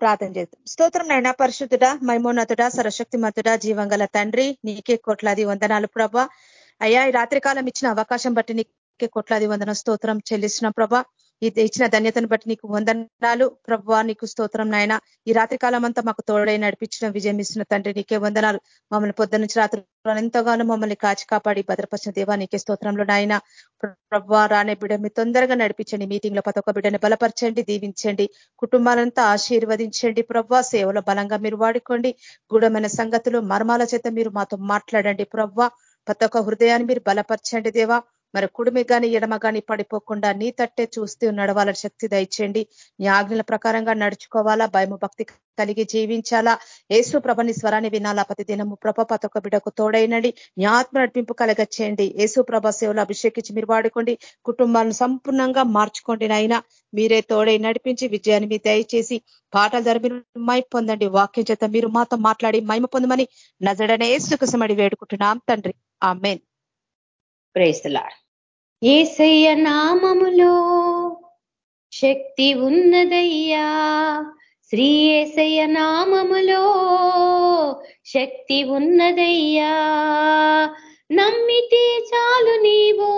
ప్రార్థన చేస్తాం స్తోత్రం నైనా పరిశుద్ధుడ మైమోన్నతుడ సరశక్తి మతుడ జీవంగల తండ్రి నీకే కోట్లాది వందనాలు ప్రభ. అయ్యా ఈ రాత్రికాలం ఇచ్చిన అవకాశం బట్టి నీకే కోట్లాది వందన స్తోత్రం చెల్లిస్తున్న ప్రభ. ఇచ్చిన ధన్యతను బట్టి నీకు వందనాలు. ప్రభు నీకు స్తోత్రం నాయన. ఈ రాత్రి కాలం అంతా మాకు తోడై నడిపించిన విజయం ఇస్తున్న తండ్రి నీకే వందనాలు. మమ్మల్ని పొద్దు నుంచి రాత్రి ఎంతగానో మమ్మల్ని కాచి కాపాడి భద్రపరిచిన దేవా నీకే స్తోత్రంలో నాయన. ప్రభా రానే బిడ్డ మీ తొందరగా నడిపించండి. మీటింగ్లో ప్రతి ఒక్క బిడ్డని బలపరచండి దీవించండి. కుటుంబాలంతా ఆశీర్వదించండి. ప్రభా సేవలో బలంగా మీరు వాడుకోండి. గూఢమైన సంగతులు మర్మాల చేత మీరు మాతో మాట్లాడండి. ప్రభా ప్రతి ఒక్క హృదయాన్ని మీరు బలపరచండి దేవా. మరి కుడిమి కానీ ఎడమ కానీ పడిపోకుండా నీ తట్టే చూస్తూ నడవాల శక్తి దయచేయండి. నీ ఆజ్ఞల ప్రకారంగా నడుచుకోవాలా? భయము భక్తి కలిగి జీవించాలా? ఏసు ప్రభని స్వరాన్ని వినాలా? ప్రతి దినము ప్రభ పతొక బిడకు తోడైనండి. నీ ఆత్మ నడిపింపు కలగచ్చేయండి ఏసు ప్రభ సేవలు అభిషేకించి మీరు వాడుకోండి. కుటుంబాలను సంపూర్ణంగా మార్చుకోండి నైనా మీరే తోడై నడిపించి విజయాన్ని మీ దయచేసి పాటల ధర మీరు మై పొందండి. వాక్యం చేత మీరు మాతో మాట్లాడి మైమ పొందమని నజడనే సుఖసమడి వేడుకుంటున్నాం. తండ్రి. ఆ మెయిన్ ప్రేస్తలాడ్ ఏసయ్య నామములో శక్తి ఉన్నదయ్యా. శ్రీ ఏసయ్య నామములో శక్తి ఉన్నదయ్యా. నమ్మితే చాలు నీవు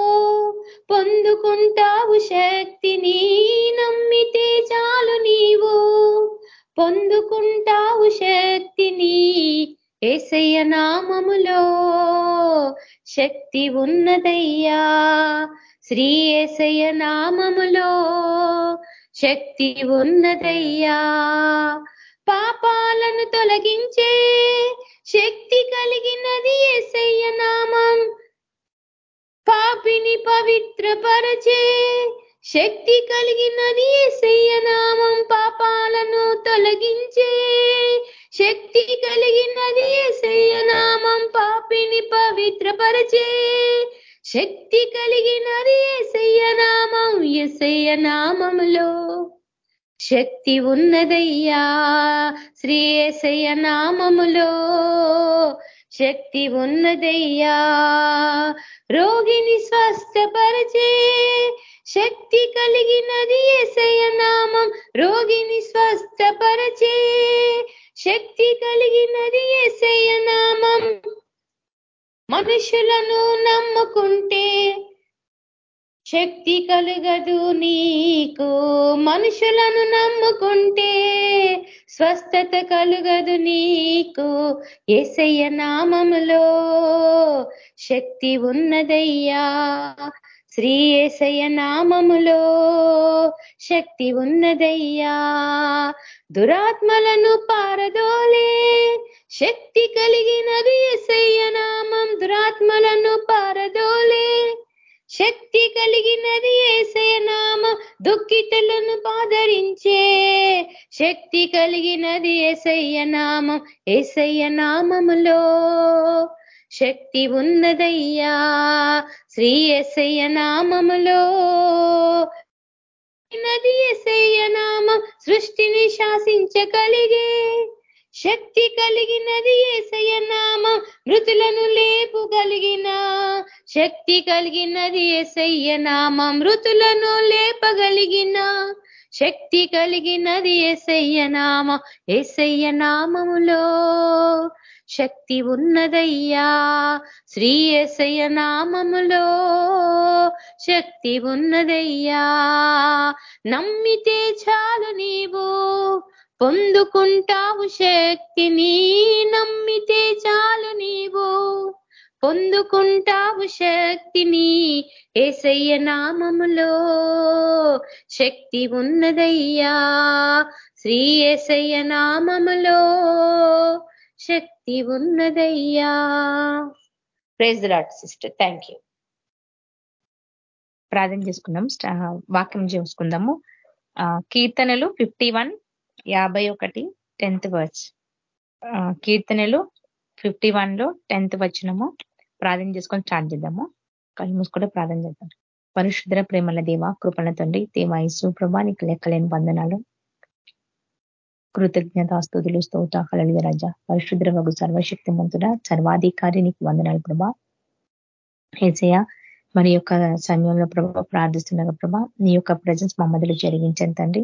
పొందుకుంటావు శక్తిని నమ్మితే చాలు నీవు పొందుకుంటావు శక్తిని ఏసయ్య నామములో శక్తి ఉన్నదయ్యా. శ్రీ ఏసయ్య నామములో శక్తి ఉన్నదయ్యా. పాపాలను తొలగించే శక్తి కలిగినది ఏసయ్య నామం. పాపిని పవిత్రపరచే శక్తి కలిగినది ఏసయ్య నామం పాపాలను తొలగించే. శక్తి కలిగినది ఏసయ్య నామం పాపిని పవిత్రపరచే. శక్తి కలిగినది ఏసయ్య నామం ఎసయ్య శక్తి ఉన్నదయ్యా శ్రీ ఏసయ్య నామములో. శక్తి ఉన్నదయ్యా రోగిని స్వస్థపరచే. శక్తి కలిగినది ఏసయ్య నామం. రోగిని స్వస్థపరచే శక్తి కలిగినది ఏసయ్య నామం. మనుషులను నమ్ముకుంటే శక్తి కలుగదు నీకు. మనుషులను నమ్ముకుంటే స్వస్థత కలుగదు నీకు. ఏసయ్య నామములో శక్తి ఉన్నదయ్యా. శ్రీ ఏసయ్య నామములో శక్తి ఉన్నదయ్యా. దురాత్మలను పారదోలే శక్తి కలిగినది ఎసయ్య నామం. దురాత్మలను పారదోలే శక్తి కలిగినది ఏసయ నామం. దుఃఖితులను పాదరించే శక్తి కలిగినది ఏసయ్య నామం. ఏసయ్య నామములో శక్తి ఉన్నదయ్యా. శ్రీ ఎసయ్య నామములో. నది ఎసయ్య నామం సృష్టిని శాసించగలిగే. శక్తి కలిగినది ఏసయ్య నామం మృతులను లేపుగలిగిన. శక్తి కలిగినది ఏసయ్య నామం మృతులను లేపగలిగిన. శక్తి కలిగినది ఏసయ్య నామ ఏసయ్య నామములో. శక్తి ఉన్నదయ్యా. శ్రీ ఎసయ నామములో శక్తి ఉన్నదయ్యా. నమ్మితే చాలు నీవు పొందుకుంటావు శక్తిని నమ్మితే చాలు నీవు పొందుకుంటావు శక్తిని ఏసయ్య నామములో శక్తి ఉన్నదయ్యా. శ్రీ ఏసయ్య నామములో శక్తి ఉన్నదయ్యా. Praise Lord sister thank you ప్రార్థన చేసుకుందాం. వాక్యం చేసుకుందాము. కీర్తనలు ఫిఫ్టీ వన్ యాభై ఒకటి టెన్త్ వర్చ్ కీర్తనలు ఫిఫ్టీ వన్లో టెన్త్ వచ్చినము ప్రార్థన చేసుకొని స్టార్ట్ చేద్దాము. కళ్ళు మూసుకుంటే ప్రార్థన చేద్దాం. పరిశుద్ర ప్రేమల దేవ కృపణ తండ్రి దేవాయసు ప్రభా నీకు లెక్కలేని బంధనాలు కృతజ్ఞత స్థుతులు స్తోత కలలియ రజ. పరిశుద్ర వగు సర్వశక్తిమంతుడ సర్వాధికారి నీకు వందనాలు ప్రభా. ఏసయ మరి యొక్క సమయంలో ప్రభా ప్రార్థిస్తున్న ప్రభా. నీ యొక్క ప్రజెన్స్ మధ్యలో జరిగించండి తండ్రి.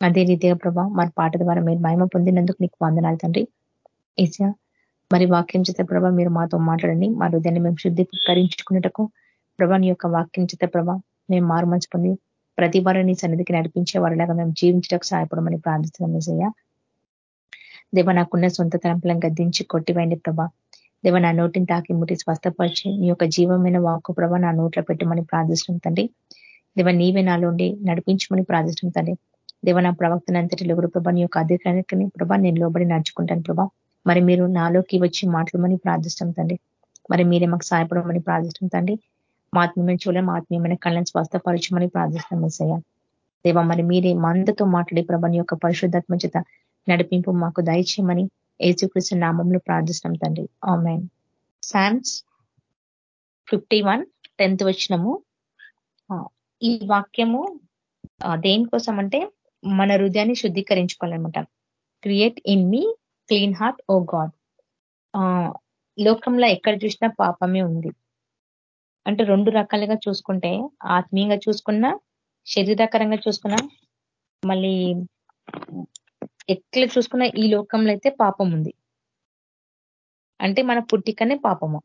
అదే రీతిగా ప్రభా మరి పాట ద్వారా మీరు మహిమ పొందినందుకు నీకు వందనాలు తండ్రి. ఏసయ మరి వాక్యం చేత ప్రభా మీరు మాతో మాట్లాడండి. మా హృదయాన్ని మేము శుద్ధీకరించుకున్నటకు ప్రభా నీ యొక్క వాక్యం చేత ప్రభా మేము మారు మంచి పొంది ప్రతి వారిని సన్నిధికి నడిపించే వారిలాగా మేము జీవించడానికి సహాయపడమని ప్రార్థిస్తున్నాం ఏసయ్య. దేవ నాకున్న సొంత తలంపులను గద్దించి కొట్టివైంది ప్రభా. దేవ నా నోటిని తాకి ముట్టి స్వస్థపరిచి నీ యొక్క జీవమైన వాక్కు ప్రభా నా నోట్లో పెట్టమని ప్రార్థిస్తున్నాం తండ్రి. దేవ నీవే నాలో ఉండి నడిపించమని ప్రార్థిస్తున్నాం తండ్రి. దేవ నా ప్రవక్తను అంతటి కూడా ప్రభా నీ యొక్క అధికారానికి ప్రభా నేను లోబడి నడుచుకుంటాను ప్రభా. మరి మీరు నాలోకి వచ్చి మాట్లాడమని ప్రార్థిస్తాం తండ్రి. మరి మీరే మాకు సహాయపడమని ప్రార్థిస్తాం తండ్రి. మా ఆత్మీయమైన చూడలేము ఆత్మీయమైన కళ్ళని స్వస్థపరచమని ప్రార్థిస్తాం ఎస్సయ్య దేవ మరి మీరే మందతో మాట్లాడే ప్రభని యొక్క పరిశుద్ధాత్మ చేత నడిపింపు మాకు దయచేయమని ఏసుకృష్ణ నామంలో ప్రార్థిస్తాం తండ్రి. Amen. Psalms fifty one tenth వచ్చినము ఈ వాక్యము దేనికోసం అంటే మన హృదయాన్ని శుద్ధీకరించుకోవాలన్నమాట. Create in me clean heart O God. లోకంలో ఎక్కడ చూసినా పాపమే ఉంది. అంటే రెండు రకాలుగా చూసుకుంటే ఆత్మీయంగా చూసుకున్నా శరీరకరంగా చూసుకున్నా మళ్ళీ ఎట్లా చూసుకున్నా ఈ లోకంలో అయితే పాపం ఉంది. అంటే మన పుట్టికనే పాపము.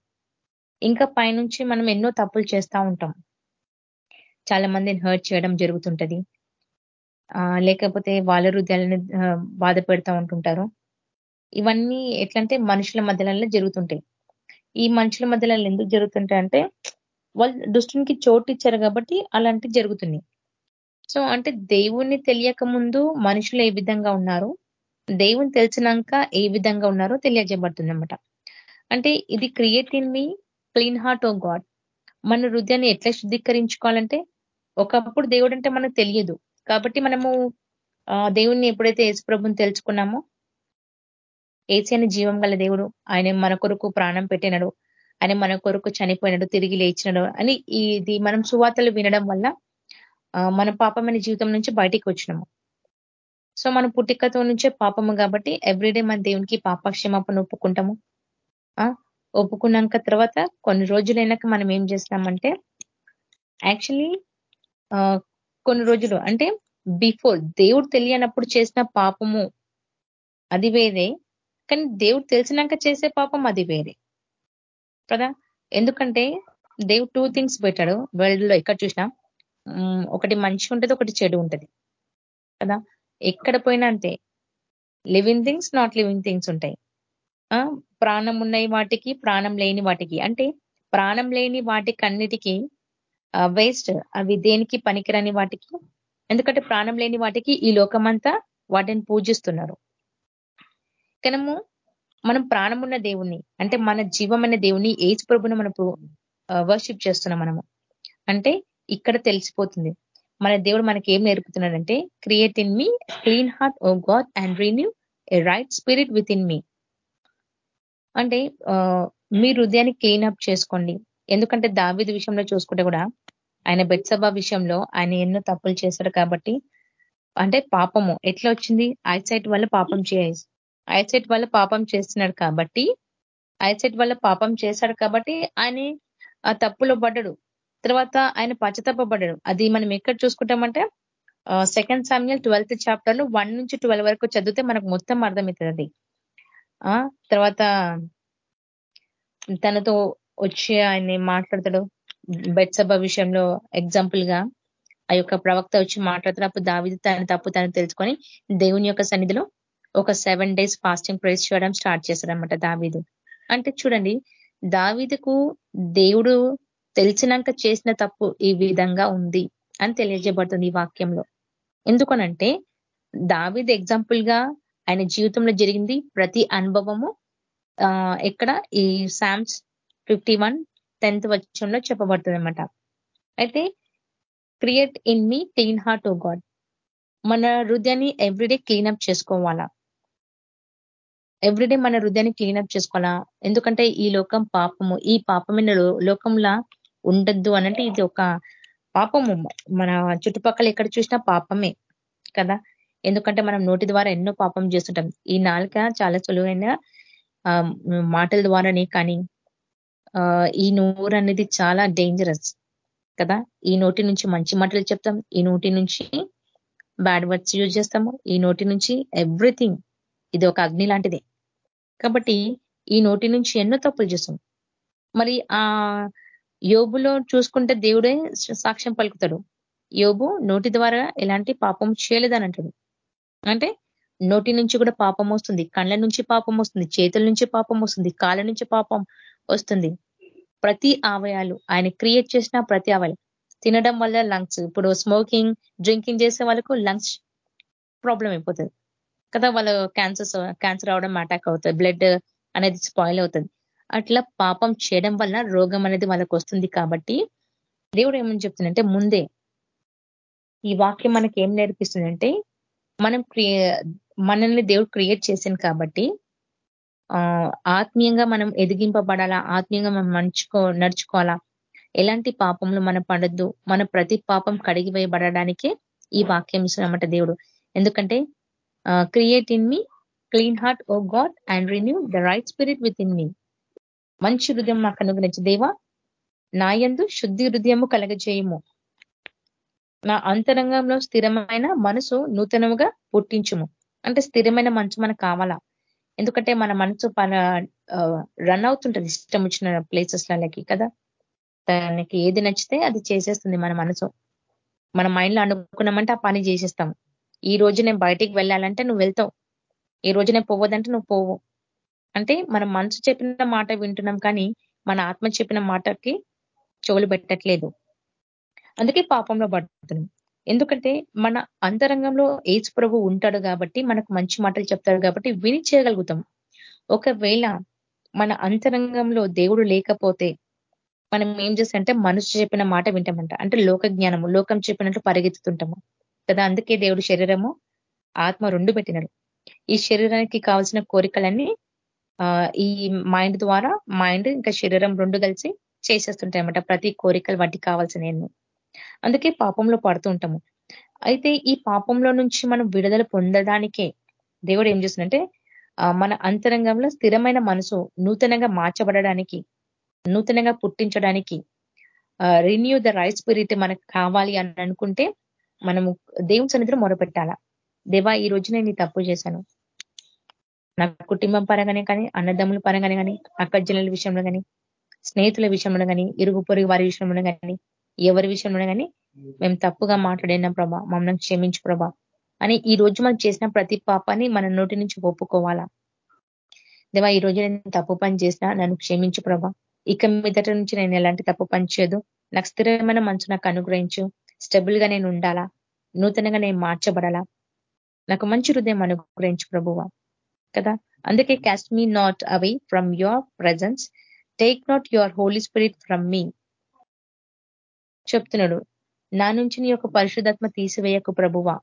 ఇంకా పైనుంచి మనం ఎన్నో తప్పులు చేస్తూ ఉంటాం. చాలా మందిని హర్ట్ చేయడం జరుగుతుంటది. లేకపోతే వాళ్ళ హృదయాలని బాధ పెడతా ఉంటుంటారు. ఇవన్నీ ఎట్లంటే మనుషుల మధ్యలో జరుగుతుంటాయి. ఈ మనుషుల మధ్యలో ఎందుకు జరుగుతుంటాయి అంటే వాళ్ళు దుష్టునికి చోటు ఇచ్చారు కాబట్టి అలాంటి జరుగుతున్నాయి. సో అంటే దేవుణ్ణి తెలియక ముందు మనుషులు ఏ విధంగా ఉన్నారు? దేవుని తెలిసినాక ఏ విధంగా ఉన్నారో తెలియజేయబడుతుంది అంటే ఇది create in me clean heart O God. మన హృదయాన్ని ఎట్లా శుద్ధీకరించుకోవాలంటే ఒకప్పుడు దేవుడు అంటే మనకు తెలియదు. కాబట్టి మనము దేవుణ్ణి ఎప్పుడైతే యేసుప్రభుని తెలుసుకున్నామో ఏసీ అని జీవం గల దేవుడు ఆయన మన కొరకు ప్రాణం పెట్టినడు. ఆయన మన కొరకు చనిపోయినాడు తిరిగి లేచినాడు అని ఇది మనం సువార్తలు వినడం వల్ల మన పాపమైన జీవితం నుంచి బయటికి వచ్చినాము. సో మన పుట్టికతో నుంచే పాపము కాబట్టి ఎవ్రీడే మన దేవునికి పాపక్షమాపణ ఒప్పుకుంటాము. ఒప్పుకున్నాక తర్వాత కొన్ని రోజులైనాక మనం ఏం చేస్తామంటే యాక్చువల్లీ కొన్ని రోజులు అంటే బిఫోర్ దేవుడు తెలియనప్పుడు చేసిన పాపము అది వేరే కానీ దేవుడు తెలిసినాక చేసే పాపం అది వేరే. కదా? ఎందుకంటే దేవ్ టూ థింగ్స్ పెట్టాడు. వరల్డ్లో ఎక్కడ చూసినా ఒకటి మంచి ఉంటుంది ఒకటి చెడు ఉంటుంది. కదా? ఎక్కడ పోయినా అంతే. Living things not living things ఉంటాయి. ప్రాణం ఉన్నాయి వాటికి ప్రాణం లేని వాటికి. అంటే ప్రాణం లేని వాటికి అన్నిటికీ వేస్ట్ అవి దేనికి పనికిరని వాటికి? ఎందుకంటే ప్రాణం లేని వాటికి ఈ లోకమంతా వాటిని పూజిస్తున్నారు. కనము మనం ప్రాణమున్న దేవుణ్ణి అంటే మన జీవమైన దేవుని ఏజ్ ప్రభును మనం వర్షిప్ చేస్తున్నాం మనము. అంటే ఇక్కడ తెలిసిపోతుంది. మన దేవుడు మనకి ఏం నేర్పుతున్నాడంటే create in me clean heart O God and renew a right spirit within me అంటే మీ హృదయాన్ని క్లీన్ అప్ చేసుకోండి. ఎందుకంటే దావిది విషయంలో చూసుకుంటే కూడా ఆయన బెత్సభ విషయంలో ఆయన ఎన్నో తప్పులు చేశాడు కాబట్టి అంటే పాపము. ఎట్లా వచ్చింది? ఐసైట్ వల్ల పాపం చే ఐసెట్ వల్ల పాపం చేస్తున్నాడు కాబట్టి ఐసెట్ వల్ల పాపం చేశాడు కాబట్టి ఆయన ఆ తప్పులో పడ్డడు. తర్వాత ఆయన పచ్చతప్పబడ్డాడు అది మనం ఎక్కడ చూసుకుంటామంటే సెకండ్ సామ్యల్ ట్వెల్త్ చాప్టర్లో వన్ నుంచి ట్వెల్వ్ వరకు చదివితే మనకు మొత్తం అర్థమవుతుంది అది తర్వాత తనతో వచ్చి ఆయన్ని మాట్లాడతాడు. బెట్సభ విషయంలో ఎగ్జాంపుల్గా ఆ యొక్క ప్రవక్త వచ్చి మాట్లాడతాడు. అప్పుడు దావిది తన తప్పు తను తెలుసుకొని దేవుని యొక్క సన్నిధిలో ఒక సెవెన్ డేస్ ఫాస్టింగ్ ప్రేస్ చేయడం స్టార్ట్ చేశాడనమాట దావీదు. అంటే చూడండి దావీదుకు దేవుడు తెలిసినాక చేసిన తప్పు ఈ విధంగా ఉంది అని తెలియజేయబడుతుంది ఈ వాక్యంలో. ఎందుకనంటే దావీద్ ఎగ్జాంపుల్గా ఆయన జీవితంలో జరిగింది. ప్రతి అనుభవము ఇక్కడ ఈ శామ్స్ ఫిఫ్టీ వన్ టెన్త్ వచ్చంలో చెప్పబడుతుంది అనమాట అయితే create in me clean heart O God మన హృదయాన్ని ఎవ్రీడే క్లీనప్ చేసుకోవాలా? ఎవ్రీడే మన హృదయాన్ని క్లీనప్ చేసుకోవాలా? ఎందుకంటే ఈ లోకం పాపము. ఈ పాపమైన లోకంలా ఉండద్దు అనంటే ఇది ఒక పాపము. మన చుట్టుపక్కల ఎక్కడ చూసినా పాపమే కదా? ఎందుకంటే మనం నోటి ద్వారా ఎన్నో పాపం చేస్తుంటాం. ఈ నాలుక చాలా సులువైన మాటల ద్వారానే కానీ ఈ నోరు అనేది చాలా డేంజరస్ కదా? ఈ నోటి నుంచి మంచి మాటలు చెప్తాం. ఈ నోటి నుంచి బ్యాడ్ వర్డ్స్ యూజ్ చేస్తాము. ఈ నోటి నుంచి ఎవ్రీథింగ్ ఇది ఒక అగ్ని లాంటిది. కాబట్టి ఈ నోటి నుంచి ఎన్నో తప్పులు చేస్తాం మరి ఆ యోబులో చూసుకుంటే దేవుడే సాక్ష్యం పలుకుతాడు. యోబు నోటి ద్వారా ఎలాంటి పాపం చేయలేదని అంటాడు అంటే నోటి నుంచి కూడా పాపం వస్తుంది కళ్ళ నుంచి పాపం వస్తుంది చేతుల నుంచి పాపం వస్తుంది కాళ్ళ నుంచి పాపం వస్తుంది. ప్రతి అవయాలు ఆయన క్రియేట్ చేసిన ప్రతి అవయాలు తినడం వల్ల లంగ్స్ ఇప్పుడు స్మోకింగ్ డ్రింకింగ్ చేసే వాళ్ళకు లంగ్స్ ప్రాబ్లం అయిపోతుంది. కదా వాళ్ళు క్యాన్సర్స్ క్యాన్సర్ అవడం అటాక్ అవుతుంది బ్లడ్ అనేది స్పాయిల్ అవుతుంది. అట్లా పాపం చేయడం వల్ల రోగం అనేది వాళ్ళకు వస్తుంది కాబట్టి దేవుడు ఏమని చెప్తుందంటే ముందే ఈ వాక్యం మనకి ఏం నేర్పిస్తుందంటే మనం మనల్ని దేవుడు క్రియేట్ చేసింది కాబట్టి ఆత్మీయంగా మనం ఎదిగింపబడాలా ఆత్మీయంగా మనం నడుచుకో నడుచుకోవాలా ఎలాంటి పాపంలో మనం పడద్దు మన ప్రతి పాపం కడిగివేయబడడానికే ఈ వాక్యం ఇస్తున్నమాట దేవుడు. ఎందుకంటే create in me clean heart O God and renew the right spirit within me మంచి హృదయం మాకు అనుగ్రహించి దేవా. నాయందు శుద్ధి హృదయము కలగజేయము. నా అంతరంగంలో స్థిరమైన మనసు నూతనముగా పుట్టించుము. అంటే స్థిరమైన మనసు మనకు కావాలా? ఎందుకంటే మన మనసు పన రన్ అవుతుంటది ఇష్టం వచ్చిన ప్లేసెస్లకి కదా. తనకి ఏది నచ్చితే అది చేసేస్తుంది మన మనసు. మన మైండ్లో అనుకున్నామంటే ఆ పని చేసేస్తాము. ఈ రోజు నేను బయటికి వెళ్ళాలంటే నువ్వు వెళ్తావు. ఈ రోజు నేను పోవద్దంటే నువ్వు పోవు. అంటే మన మనసు చెప్పిన మాట వింటున్నాం కానీ మన ఆత్మ చెప్పిన మాటకి చెవులు పెట్టట్లేదు. అందుకే పాపంలో పడుతున్నాం. ఎందుకంటే మన అంతరంగంలో ఏజ్ ప్రభు ఉంటాడు కాబట్టి మనకు మంచి మాటలు చెప్తాడు కాబట్టి విని చేయగలుగుతాం. ఒకవేళ మన అంతరంగంలో దేవుడు లేకపోతే మనం ఏం చేస్తామంటే మనసు చెప్పిన మాట వింటామంట. అంటే లోక జ్ఞానము లోకం చెప్పినట్టు పరిగెత్తుతుంటాము. కదా అందుకే దేవుడు శరీరము ఆత్మ రెండు పెట్టినాడు. ఈ శరీరానికి కావాల్సిన కోరికలన్నీ ఈ మైండ్ ద్వారా మైండ్ ఇంకా శరీరం రెండు కలిసి చేసేస్తుంటాయన్నమాట ప్రతి కోరికలు వాటికి కావాల్సిన అందుకే పాపంలో పడుతూ ఉంటాము. అయితే ఈ పాపంలో నుంచి మనం విడుదల పొందడానికే దేవుడు ఏం చేస్తుందంటే మన అంతరంగంలో స్థిరమైన మనసు నూతనంగా మార్చబడడానికి నూతనంగా పుట్టించడానికి రిన్యూ ద రైట్ స్పిరిట్ మనకు కావాలి అని అనుకుంటే మనము దేవుని సన్నిధిలో మొరపెట్టాలా? దేవా ఈ రోజు నేను తప్పు చేశాను. నా కుటుంబం పరంగానే కానీ అన్నదమ్ముల పరంగానే కానీ అక్కజనుల విషయంలో కానీ స్నేహితుల విషయంలో కానీ ఇరుగు పొరుగు వారి విషయంలో కానీ ఎవరి విషయంలో కానీ మేము తప్పుగా మాట్లాడిన ప్రభా మమ్మల్ని క్షమించు ప్రభా అని ఈ రోజు మనం చేసిన ప్రతి పాపాన్ని మన నోటి నుంచి ఒప్పుకోవాలా? దేవా ఈ రోజు నేను తప్పు పని చేసినా నన్ను క్షమించు ప్రభా. ఇక మీదట నుంచి నేను ఎలాంటి తప్పు పని చేయదు. నాకు స్థిరమైన మనసు నాకు అనుగ్రహించు. స్టెబుల్గా నేను ఉండాలా? నూతనంగా నేను మార్చబడాలా? నాకు మంచి హృదయం అనుగ్రహించు ప్రభువ. కదా? అందుకే cast me not away from your presence take not your holy spirit from me చెప్తున్నాడు. నా నుంచి నీ యొక్క పరిశుధాత్మ తీసివేయకు ప్రభువా.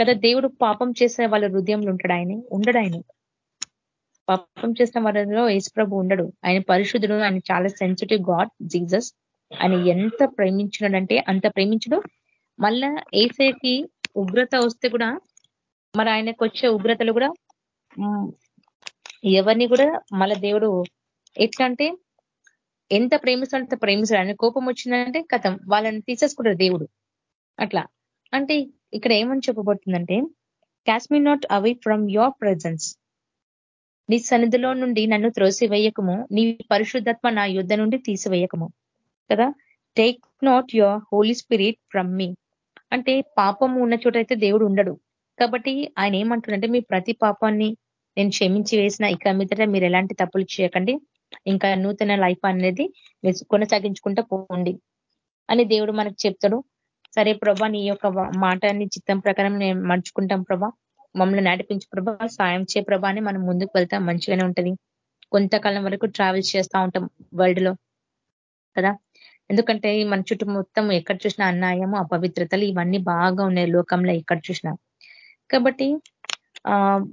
కదా? దేవుడు పాపం చేసే వాళ్ళ హృదయంలో ఉంటాడు ఆయన. ఉండడు ఆయన. పాపం చేసిన వాళ్ళలో యేసు ప్రభు ఉండడు. ఆయన పరిశుద్ధుడు ఆయన చాలా సెన్సిటివ్ గాడ్ జీసస్ ఆయన ఎంత ప్రేమించినాడంటే అంత ప్రేమించడు. మళ్ళా ఏసేకి ఉగ్రత వస్తే కూడా మరి ఆయనకు వచ్చే ఉగ్రతలు కూడా ఎవరిని కూడా మళ్ళా దేవుడు ఎట్లా అంటే ఎంత ప్రేమిస్తాడు అంత ప్రేమిస్తాడు. ఆయన కోపం వచ్చిందంటే కథం. వాళ్ళని తీసేసుకుంటారు దేవుడు. అట్లా. అంటే ఇక్కడ ఏమని చెప్పబడుతుందంటే cast me not away from your presence నీ సన్నిధిలో నుండి నన్ను త్రోసివేయకము. నీ పరిశుద్ధత్వ నా యుద్ధ నుండి తీసివేయకము. కదా? Take not your holy spirit from me అంటే పాపం ఉన్న చోట అయితే దేవుడు ఉండడు. కాబట్టి ఆయన ఏమంటుండంటే మీ ప్రతి పాపాన్ని నేను క్షమించి వేసిన ఇక మీదట మీరు ఎలాంటి తప్పులు చేయకండి. ఇంకా నూతన లైఫ్ అనేది కొనసాగించుకుంటా పోండి. అని దేవుడు మనకు చెప్తాడు. సరే ప్రభా నీ యొక్క మాటని చిత్తం ప్రకారం నేను మర్చుకుంటాం ప్రభా. మమ్మల్ని నడిపించు ప్రభా. సాయం చే ప్రభా అని మనం ముందుకు వెళ్తాం మంచిగానే ఉంటది. కొంతకాలం వరకు ట్రావెల్ చేస్తూ ఉంటాం వరల్డ్లో. కదా? ఎందుకంటే మన చుట్టూ మొత్తం ఎక్కడ చూసినా అన్యాయము అపవిత్రతలు ఇవన్నీ బాగా ఉన్నాయి లోకంలో ఎక్కడ చూసినా. కాబట్టి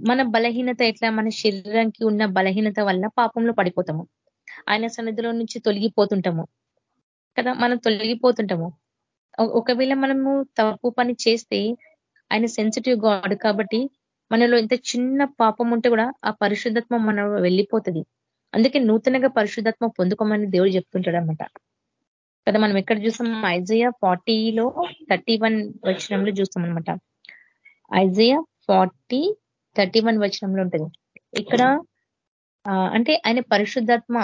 మన బలహీనత ఎట్లా? మన శరీరానికి ఉన్న బలహీనత వల్ల పాపంలో పడిపోతాము. ఆయన సన్నిధిలో నుంచి తొలగిపోతుంటాము. కదా మనం తొలగిపోతుంటాము. ఒకవేళ మనము తప్పు పని చేస్తే ఆయన సెన్సిటివ్ గాడ్ కాబట్టి మనలో ఇంత చిన్న పాపం ఉంటే కూడా ఆ పరిశుద్ధత్వం మన వెళ్ళిపోతుంది. అందుకే నూతనగా పరిశుద్ధత్వం పొందుకోమని దేవుడు చెప్తుంటాడు అనమాట కదా మనం ఎక్కడ చూస్తాం? ఐజయ ఫార్టీలో థర్టీ వన్ వచ్చినంలో చూస్తాం అనమాట ఐజయ ఫార్టీ థర్టీ వన్ వచనంలో ఉంటుంది. ఇక్కడ అంటే ఆయన పరిశుద్ధాత్మ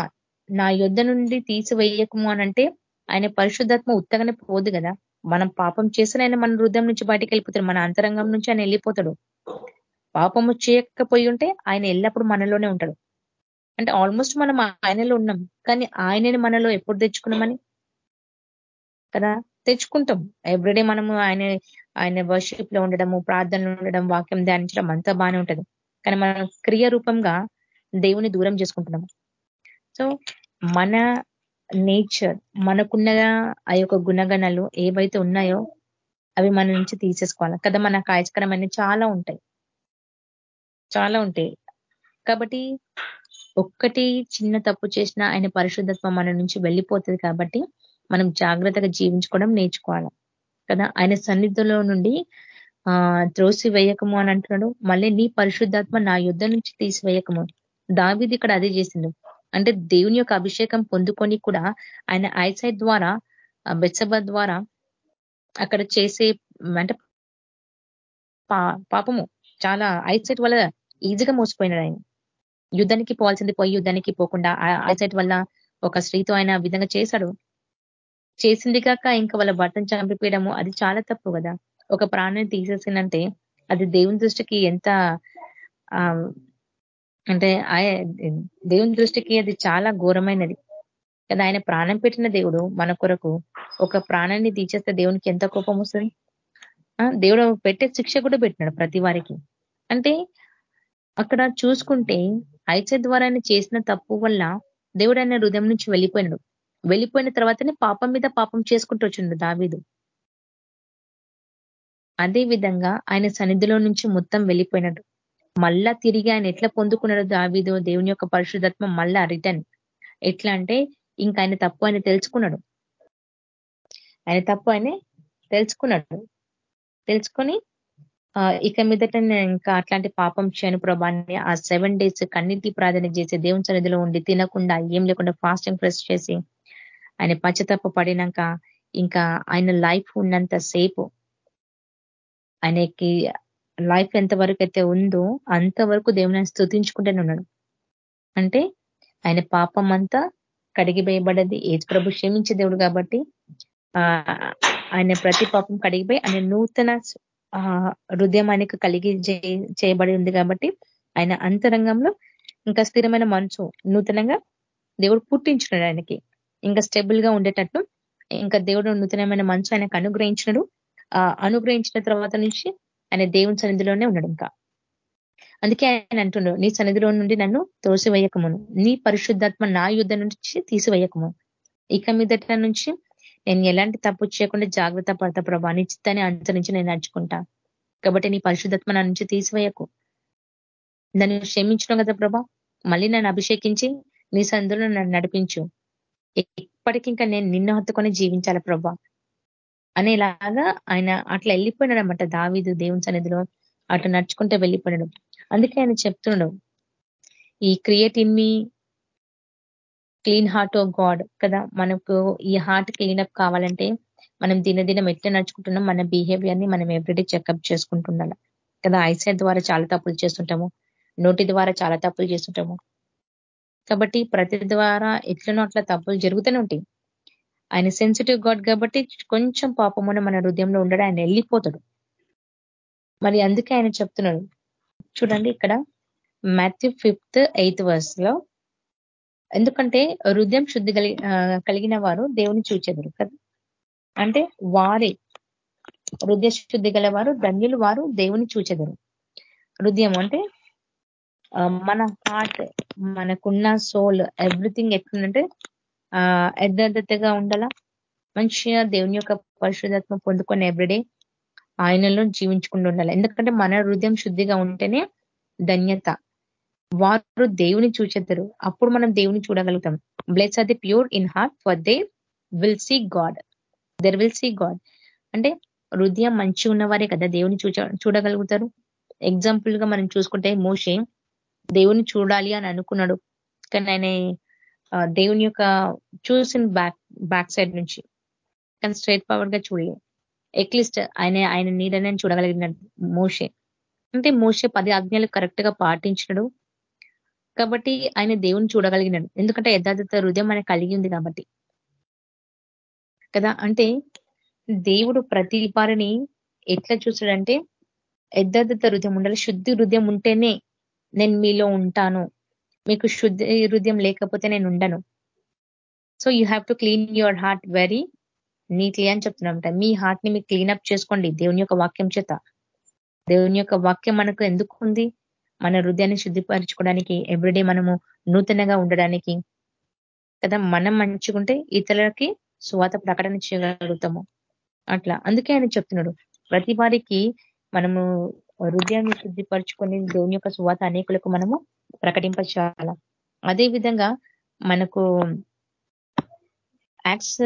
నా యుద్ధ నుండి తీసివేయకము అనంటే ఆయన పరిశుద్ధాత్మ ఉత్తగానే పోదు కదా. మనం పాపం చేసిన ఆయన మన హృదయం నుంచి బయటకు వెళ్ళిపోతాడు. మన అంతరంగం నుంచి ఆయన వెళ్ళిపోతాడు. పాపము చేయకపోయి ఉంటే ఆయన ఎల్లప్పుడు మనలోనే ఉంటాడు. అంటే ఆల్మోస్ట్ మనం ఆయనలో ఉన్నాం. కానీ ఆయనని మనలో ఎప్పుడు తెచ్చుకున్నామని? కదా? తెచ్చుకుంటాం. ఎవ్రీడే మనము ఆయన ఆయన వర్షిప్లో ఉండడము ప్రార్థనలు ఉండడం వాక్యం ధ్యానించడం అంతా బాగానే ఉంటుంది. కానీ మనం క్రియ రూపంగా దేవుని దూరం చేసుకుంటున్నాము. సో మన నేచర్ మనకున్న ఆ యొక్క గుణగణాలు ఏవైతే ఉన్నాయో అవి మన నుంచి తీసేసుకోవాలి. కదా మన కాయచకరమైన చాలా ఉంటాయి. చాలా ఉంటాయి. కాబట్టి ఒక్కటి చిన్న తప్పు చేసినా ఆయన పరిశుద్ధత్వం మన నుంచి వెళ్ళిపోతుంది కాబట్టి మనం జాగ్రత్తగా జీవించుకోవడం నేర్చుకోవాలి. కదా? ఆయన సన్నిధిలో నుండి ఆ త్రోసి వేయకము అని అంటున్నాడు. మళ్ళీ నీ పరిశుద్ధాత్మ నా యుద్ధం నుంచి తీసివేయకము. దావిది ఇక్కడ అదే చేసిండు. అంటే దేవుని యొక్క అభిషేకం పొందుకొని కూడా ఆయన ఐసైట్ ద్వారా బెచ్చబ ద్వారా అక్కడ చేసే అంటే పాపము చాలా ఐసైట్ వల్ల ఈజీగా మోసిపోయినాడు ఆయన. యుద్ధానికి పోవాల్సింది పోయి యుద్ధానికి పోకుండా ఐసైట్ వల్ల ఒక స్త్రీతో ఆయన విధంగా చేశాడు. చేసింది కాక ఇంకా వాళ్ళ భర్తను చంపిపోయడము అది చాలా తప్పు కదా. ఒక ప్రాణాన్ని తీసేసిందంటే అది దేవుని దృష్టికి ఎంత అంటే దేవుని దృష్టికి అది చాలా ఘోరమైనది. కదా ఆయన ప్రాణం పెట్టిన దేవుడు మన కొరకు ఒక ప్రాణాన్ని తీసేస్తే దేవునికి ఎంత కోపం వస్తుంది? దేవుడు పెట్టే శిక్ష కూడా పెట్టినాడు ప్రతి వారికి. అంటే అక్కడ చూసుకుంటే ఐచ ద్వారా చేసిన తప్పు వల్ల దేవుడు ఆయన హృదయం నుంచి వెళ్ళిపోయినాడు. వెళ్ళిపోయిన తర్వాతనే పాపం మీద పాపం చేసుకుంటూ వచ్చిండు దావీదు. అదే విధంగా ఆయన సన్నిధిలో నుంచి మొత్తం వెళ్ళిపోయినాడు. మళ్ళా తిరిగి ఆయన ఎట్లా పొందుకున్నాడు దావీదు? దేవుని యొక్క పరిశుధత్మ మళ్ళా రిటర్న్. ఎట్లా అంటే ఇంకా ఆయన తప్పు ఆయన తెలుసుకున్నాడు. ఆయన తప్పు ఆయన తెలుసుకున్నాడు. తెలుసుకొని ఇక మీదట ఇంకా అట్లాంటి పాపం చేయను ప్రభాన్ని ఆ సెవెన్ డేస్ కన్నిటి ప్రార్థన చేసి దేవుని సన్నిధిలో ఉండి తినకుండా ఏం లేకుండా ఫాస్టింగ్ ప్రెస్ చేసి ఆయన పచ్చతప్ప పడినాక ఇంకా ఆయన లైఫ్ ఉన్నంత సేపు ఆయనకి లైఫ్ ఎంతవరకు అయితే ఉందో అంతవరకు దేవుని స్థుతించుకుంటూనే ఉన్నాడు. అంటే ఆయన పాపం అంతా కడిగిపోయబడ్డది ఏజ్ ప్రభు క్షమించే దేవుడు కాబట్టి ఆయన ప్రతి పాపం కడిగిపోయి ఆయన నూతన హృదయం ఆయనకు కలిగి చేయబడి ఉంది కాబట్టి ఆయన అంతరంగంలో ఇంకా స్థిరమైన మనసు నూతనంగా దేవుడు పుట్టించున్నాడు ఆయనకి. ఇంకా స్టెబుల్గా ఉండేటట్టు ఇంకా దేవుడు నూతనమైన మంచు ఆయనకు అనుగ్రహించినడు. అనుగ్రహించిన తర్వాత నుంచి ఆయన దేవుని సన్నిధిలోనే ఉన్నాడు ఇంకా. అందుకే ఆయన అంటున్నాడు నీ సన్నిధిలో నుండి నన్ను తోసివేయకమును. నీ పరిశుద్ధాత్మ నా యుద్ధ నుంచి తీసివేయకము. ఇక మీదట నుంచి నేను ఎలాంటి తప్పు చేయకుండా జాగ్రత్త పడతా ప్రభా. నిశ్చితాన్ని అనుసరించి నేను నడుచుకుంటా. కాబట్టి నీ పరిశుద్ధాత్మ నా నుంచి తీసివేయకు. నన్ను క్షమించడం కదా ప్రభా. మళ్ళీ నన్ను అభిషేకించి నీ సందులో నన్ను నడిపించు. ఎప్పటికీ ఇంకా నేను నిన్ను హత్తుకొని జీవించాలి ప్రభా. అనేలాగా ఆయన అట్లా వెళ్ళిపోయినాడు అనమాట దావీదు దేవుని సన్నిధిలో అట్లా నడుచుకుంటే వెళ్ళిపోయినాడు. అందుకే ఆయన చెప్తున్నాడు ఈ create in me clean heart of God కదా? మనకు ఈ హార్ట్ క్లీన్ అప్ కావాలంటే మనం దినదినం ఎట్లా నడుచుకుంటున్నాం మన బిహేవియర్ని మనం ఎవ్రీడే చెకప్ చేసుకుంటుండాలి కదా? ఐసైట్ ద్వారా చాలా తప్పులు చేస్తుంటాము నోటి ద్వారా చాలా తప్పులు చేస్తుంటాము. కాబట్టి ప్రతి ద్వారా ఎట్లనో అట్లా తప్పులు జరుగుతూనే ఉంటాయి. ఆయన సెన్సిటివ్ గాడ్ కాబట్టి కొంచెం పాపమున మన హృదయంలో ఉండడం ఆయన వెళ్ళిపోతాడు. మరి అందుకే ఆయన చెప్తున్నాడు. చూడండి ఇక్కడ మాథ్యూ ఫిఫ్త్ ఎయిత్ వర్స్లో ఎందుకంటే హృదయం శుద్ధి కలిగిన వారు దేవుని చూచెదరు కదా. అంటే వారే హృదయ శుద్ధి గలవారు ధన్యులు వారు దేవుని చూచెదరు హృదయం అంటే మన హార్ట్ మనకున్న సోల్ ఎవ్రీథింగ్ ఎట్లుందంటే యథార్థతగా ఉండాలా? మంచిగా దేవుని యొక్క పరిశుధాత్మ పొందుకొని ఎవ్రీడే ఆయనలో జీవించుకుంటూ ఉండాలి? ఎందుకంటే మన హృదయం శుద్ధిగా ఉంటేనే ధన్యత. వారు దేవుని చూచెద్దరు అప్పుడు మనం దేవుని చూడగలుగుతాం. Bless are the pure in heart for they will see God there will see God అంటే హృదయం మంచి ఉన్నవారే కదా దేవుని చూడగలుగుతారు. ఎగ్జాంపుల్గా మనం చూసుకుంటే మోషే దేవుని చూడాలి అని అనుకున్నాడు. కానీ ఆయన దేవుని యొక్క చూసిన బ్యాక్ బ్యాక్ సైడ్ నుంచి కానీ స్ట్రైట్ ఫార్వర్డ్గా చూడలే ఎట్లీస్ట్ ఆయన ఆయన నీడనే చూడగలిగిన మోషే. అంటే మోషే పది ఆజ్ఞలు కరెక్ట్గా పాటించినడు. కాబట్టి ఆయన దేవుని చూడగలిగినాడు. ఎందుకంటే యథార్థత హృదయం ఆయన కలిగి ఉంది కాబట్టి. కదా? అంటే దేవుడు ప్రతి వారిని ఎట్లా చూసాడంటే యథార్థత హృదయం ఉండాలి శుద్ధి హృదయం ఉంటేనే నేను మీలో ఉంటాను. మీకు శుద్ధ హృదయం లేకపోతే నేను ఉండను. So you have to clean your heart very neatly అని చెప్తున్నామంట మీ హార్ట్ని మీరు క్లీన్ అప్ చేసుకోండి. దేవుని యొక్క వాక్యం చేత. దేవుని యొక్క వాక్యం మనకు ఎందుకు ఉంది? మన హృదయాన్ని శుద్ధిపరచుకోవడానికి ఎవ్రీడే మనము నూతనంగా ఉండడానికి కదా మనం మంచుకుంటే ఇతరులకి స్వాత ప్రకటన చేయగలుగుతాము. అట్లా. అందుకే ఆయన చెప్తున్నాడు. ప్రతి వారికి మనము హృదయాన్ని శుద్ధిపరచుకొని దేవుని యొక్క సువాత అనేకులకు మనము ప్రకటింపచాల అదేవిధంగా మనకు యాక్ట్స్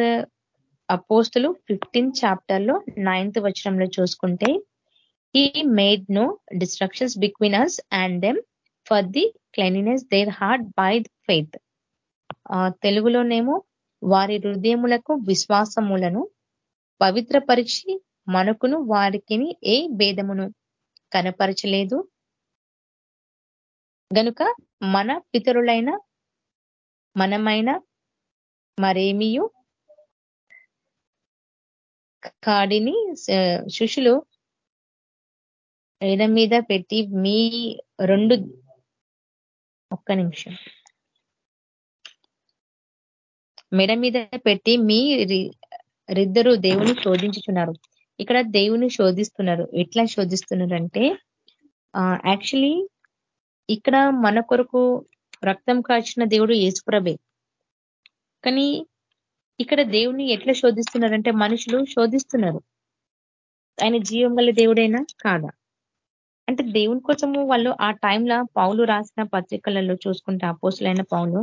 అపోస్తులు ఫిఫ్టీన్ చాప్టర్లో నైన్త్ వచనంలో చూసుకుంటే he made no distinctions between us and them for the cleanliness their heart by faith తెలుగులోనేమో వారి హృదయములకు విశ్వాసములను పవిత్రపరిచి మనకును వారికి ఏ భేదమును కనపరచలేదు. గనుక మన పితరులైన మనమైన మరేమియు కాడిని శిష్యులు ఎడ మీద పెట్టి మీ రెండు ఒక్క నిమిషం. మెడ మీద పెట్టి మీ ఇద్దరు దేవుని శోధించుచున్నారు. ఇక్కడ దేవుని శోధిస్తున్నారు. ఎట్లా శోధిస్తున్నారంటే యాక్చువల్లీ ఇక్కడ మన కొరకు రక్తం కాచిన దేవుడు యేసుప్రభే కానీ ఇక్కడ దేవుని ఎట్లా శోధిస్తున్నారంటే మనుషులు శోధిస్తున్నారు. ఆయన జీవం గల దేవుడైనా కాదా? అంటే దేవుని కోసము వాళ్ళు ఆ టైంలో పౌలు రాసిన పత్రికలలో చూసుకుంటే అపోసులైన పౌలు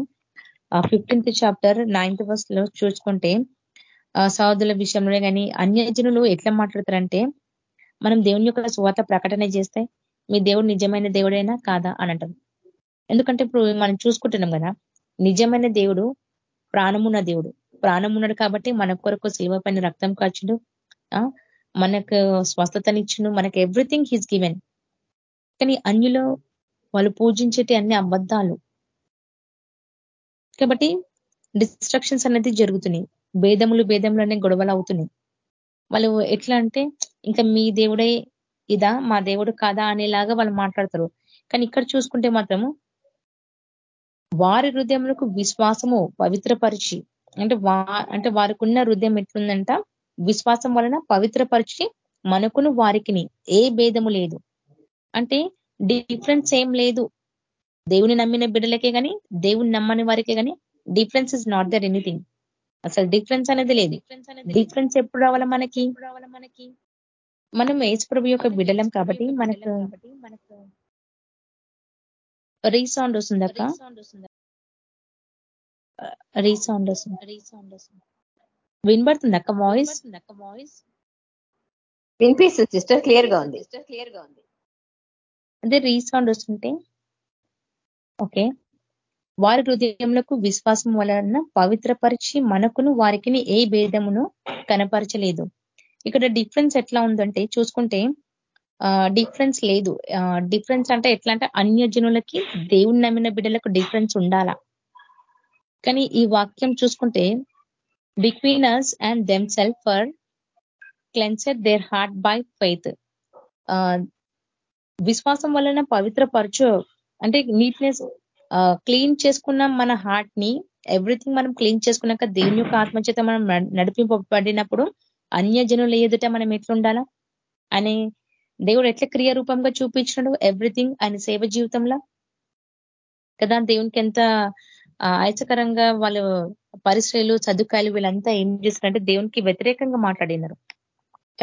ఫిఫ్టీన్త్ చాప్టర్ నైన్త్ వర్స్లో చూసుకుంటే సౌదుల విషయంలో కానీ అన్యజనులు ఎట్లా మాట్లాడతారంటే మనం దేవుని యొక్క స్వాత ప్రకటన చేస్తే మీ దేవుడు నిజమైన దేవుడైనా కాదా అని అంటారు. ఎందుకంటే ఇప్పుడు మనం చూసుకుంటున్నాం కదా నిజమైన దేవుడు ప్రాణమున్న దేవుడు. ప్రాణమున్నాడు కాబట్టి మన కొరకు శిల్వ పైన రక్తం కాచుడు మనకు స్వస్థతనిచ్చును మనకు ఎవ్రీథింగ్ హీస్ గివెన్. కానీ అన్యులో వాళ్ళు పూజించేటి అన్ని అబద్ధాలు. కాబట్టి డిస్ట్రక్షన్స్ అనేది జరుగుతున్నాయి. భేదములు భేదములనే గొడవలు అవుతున్నాయి. వాళ్ళు ఎట్లా అంటే ఇంకా మీ దేవుడే ఇదా మా దేవుడు కాదా అనేలాగా వాళ్ళు మాట్లాడతారు. కానీ ఇక్కడ చూసుకుంటే మాత్రము వారి హృదయములకు విశ్వాసము పవిత్రపరిచి అంటే వా అంటే వారికి ఉన్న హృదయం ఎట్లుందంట విశ్వాసం వలన పవిత్రపరిచి మనకును వారికిని ఏ భేదము లేదు. అంటే డిఫరెన్స్ ఏం లేదు. దేవుని నమ్మిన బిడ్డలకే కానీ దేవుని నమ్మని వారికే కానీ difference is not there anything అసలు డిఫరెన్స్ అనేది లేదు. డిఫరెన్స్ ఎప్పుడు రావాలా మనకి? మనకి? మనం ఏసుప్రభు యొక్క బిడ్డలం కాబట్టి మనకు మనకు రీసౌండ్ వస్తుందక్క రీసౌండ్ వస్తుంది? రీసౌండ్ వస్తుంది. వినబడుతుంది అక్క వాయిస్ అక్క వాయిస్ వినిపిస్తుంది సిస్టర్ క్లియర్గా ఉంది. క్లియర్గా ఉంది. అదే రీసౌండ్ వస్తుంటే. ఓకే. వారి హృదయములకు విశ్వాసం వలన పవిత్రపరిచి మనకును వారికి ఏ భేదమును కనపరచలేదు. ఇక్కడ డిఫరెన్స్ ఎట్లా ఉందంటే చూసుకుంటే డిఫరెన్స్ లేదు. డిఫరెన్స్ అంటే ఎట్లా అంటే అన్యజనులకి దేవుని నమ్మిన బిడ్డలకు డిఫరెన్స్ ఉండాలా? కానీ ఈ వాక్యం చూసుకుంటే between us and them self for cleanser their heart by faith విశ్వాసం వలన పవిత్రపరచు అంటే నీట్నెస్ క్లీన్ చేసుకున్న మన హార్ట్ని ఎవ్రీథింగ్ మనం క్లీన్ చేసుకున్నాక దేవుని యొక్క ఆత్మచేత మనం నడిపింపబడినప్పుడు అన్యజనుల ఎదుట మనం ఎట్లుండాలా? అని దేవుడు ఎట్లా క్రియారూపంగా చూపించినాడు? ఎవ్రీథింగ్ ఆయన సేవ జీవితంలో. కదా దేవునికి ఎంత ఆయచకరంగా వాళ్ళు పరిశ్రమలు చదువుకాయలు వీళ్ళంతా ఏం చేస్తారంటే దేవునికి వ్యతిరేకంగా మాట్లాడినారు.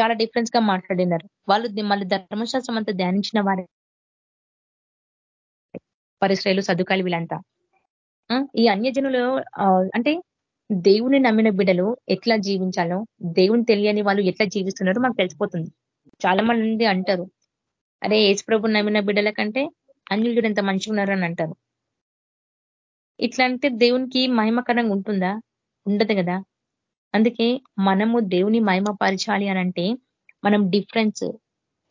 చాలా డిఫరెన్స్గా మాట్లాడినారు. వాళ్ళు మళ్ళీ ధర్మశాస్త్రం అంతా ధ్యానించిన వారే. పరిశ్రయలు చదువుకాయలు వీళ్ళంతా. ఈ అన్యజనులు అంటే దేవుని నమ్మిన బిడ్డలు ఎట్లా జీవించాలో దేవుని తెలియని వాళ్ళు ఎట్లా జీవిస్తున్నారో మాకు తెలిసిపోతుంది. చాలా మంది అంటారు అరే ఏసు ప్రభు నమ్మిన బిడ్డల కంటే అన్యులు ఎంత మంచిగా ఉన్నారని అంటారు. ఇట్లా అంటే దేవునికి మహిమకరంగా ఉంటుందా? ఉండదు కదా. అందుకే మనము దేవుని మహిమ పరచాలి అని అంటే మనం డిఫరెన్స్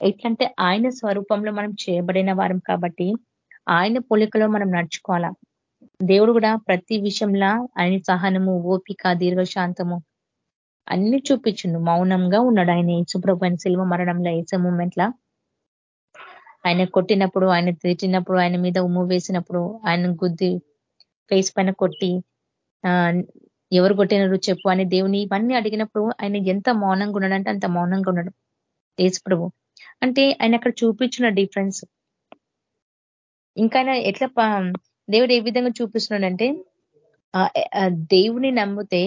ఎట్లంటే ఆయన స్వరూపంలో మనం చేయబడిన వారం కాబట్టి ఆయన పోలికలో మనం నడుచుకోవాలా? దేవుడు కూడా ప్రతి విషయంలో ఆయన సహనము ఓపిక దీర్ఘశాంతము అన్ని చూపించిండు. మౌనంగా ఉన్నాడు ఆయన. యేసుప్రభు ఆయన శిల్వ మరణంలో ఏసే మూమెంట్ లా ఆయన కొట్టినప్పుడు ఆయన తిట్టినప్పుడు ఆయన మీద ఉమ్ము వేసినప్పుడు ఆయన గుద్ది ఫేస్ పైన కొట్టి ఎవరు కొట్టినారు చెప్పు అని దేవుని ఇవన్నీ అడిగినప్పుడు ఆయన ఎంత మౌనంగా ఉన్నాడంటే అంత మౌనంగా ఉన్నాడు యేసుప్రభు. అంటే ఆయన అక్కడ చూపించిన డిఫరెన్స్ ఇంకా ఎట్లా దేవుడు ఏ విధంగా చూపిస్తున్నాడంటే దేవుని నమ్మితే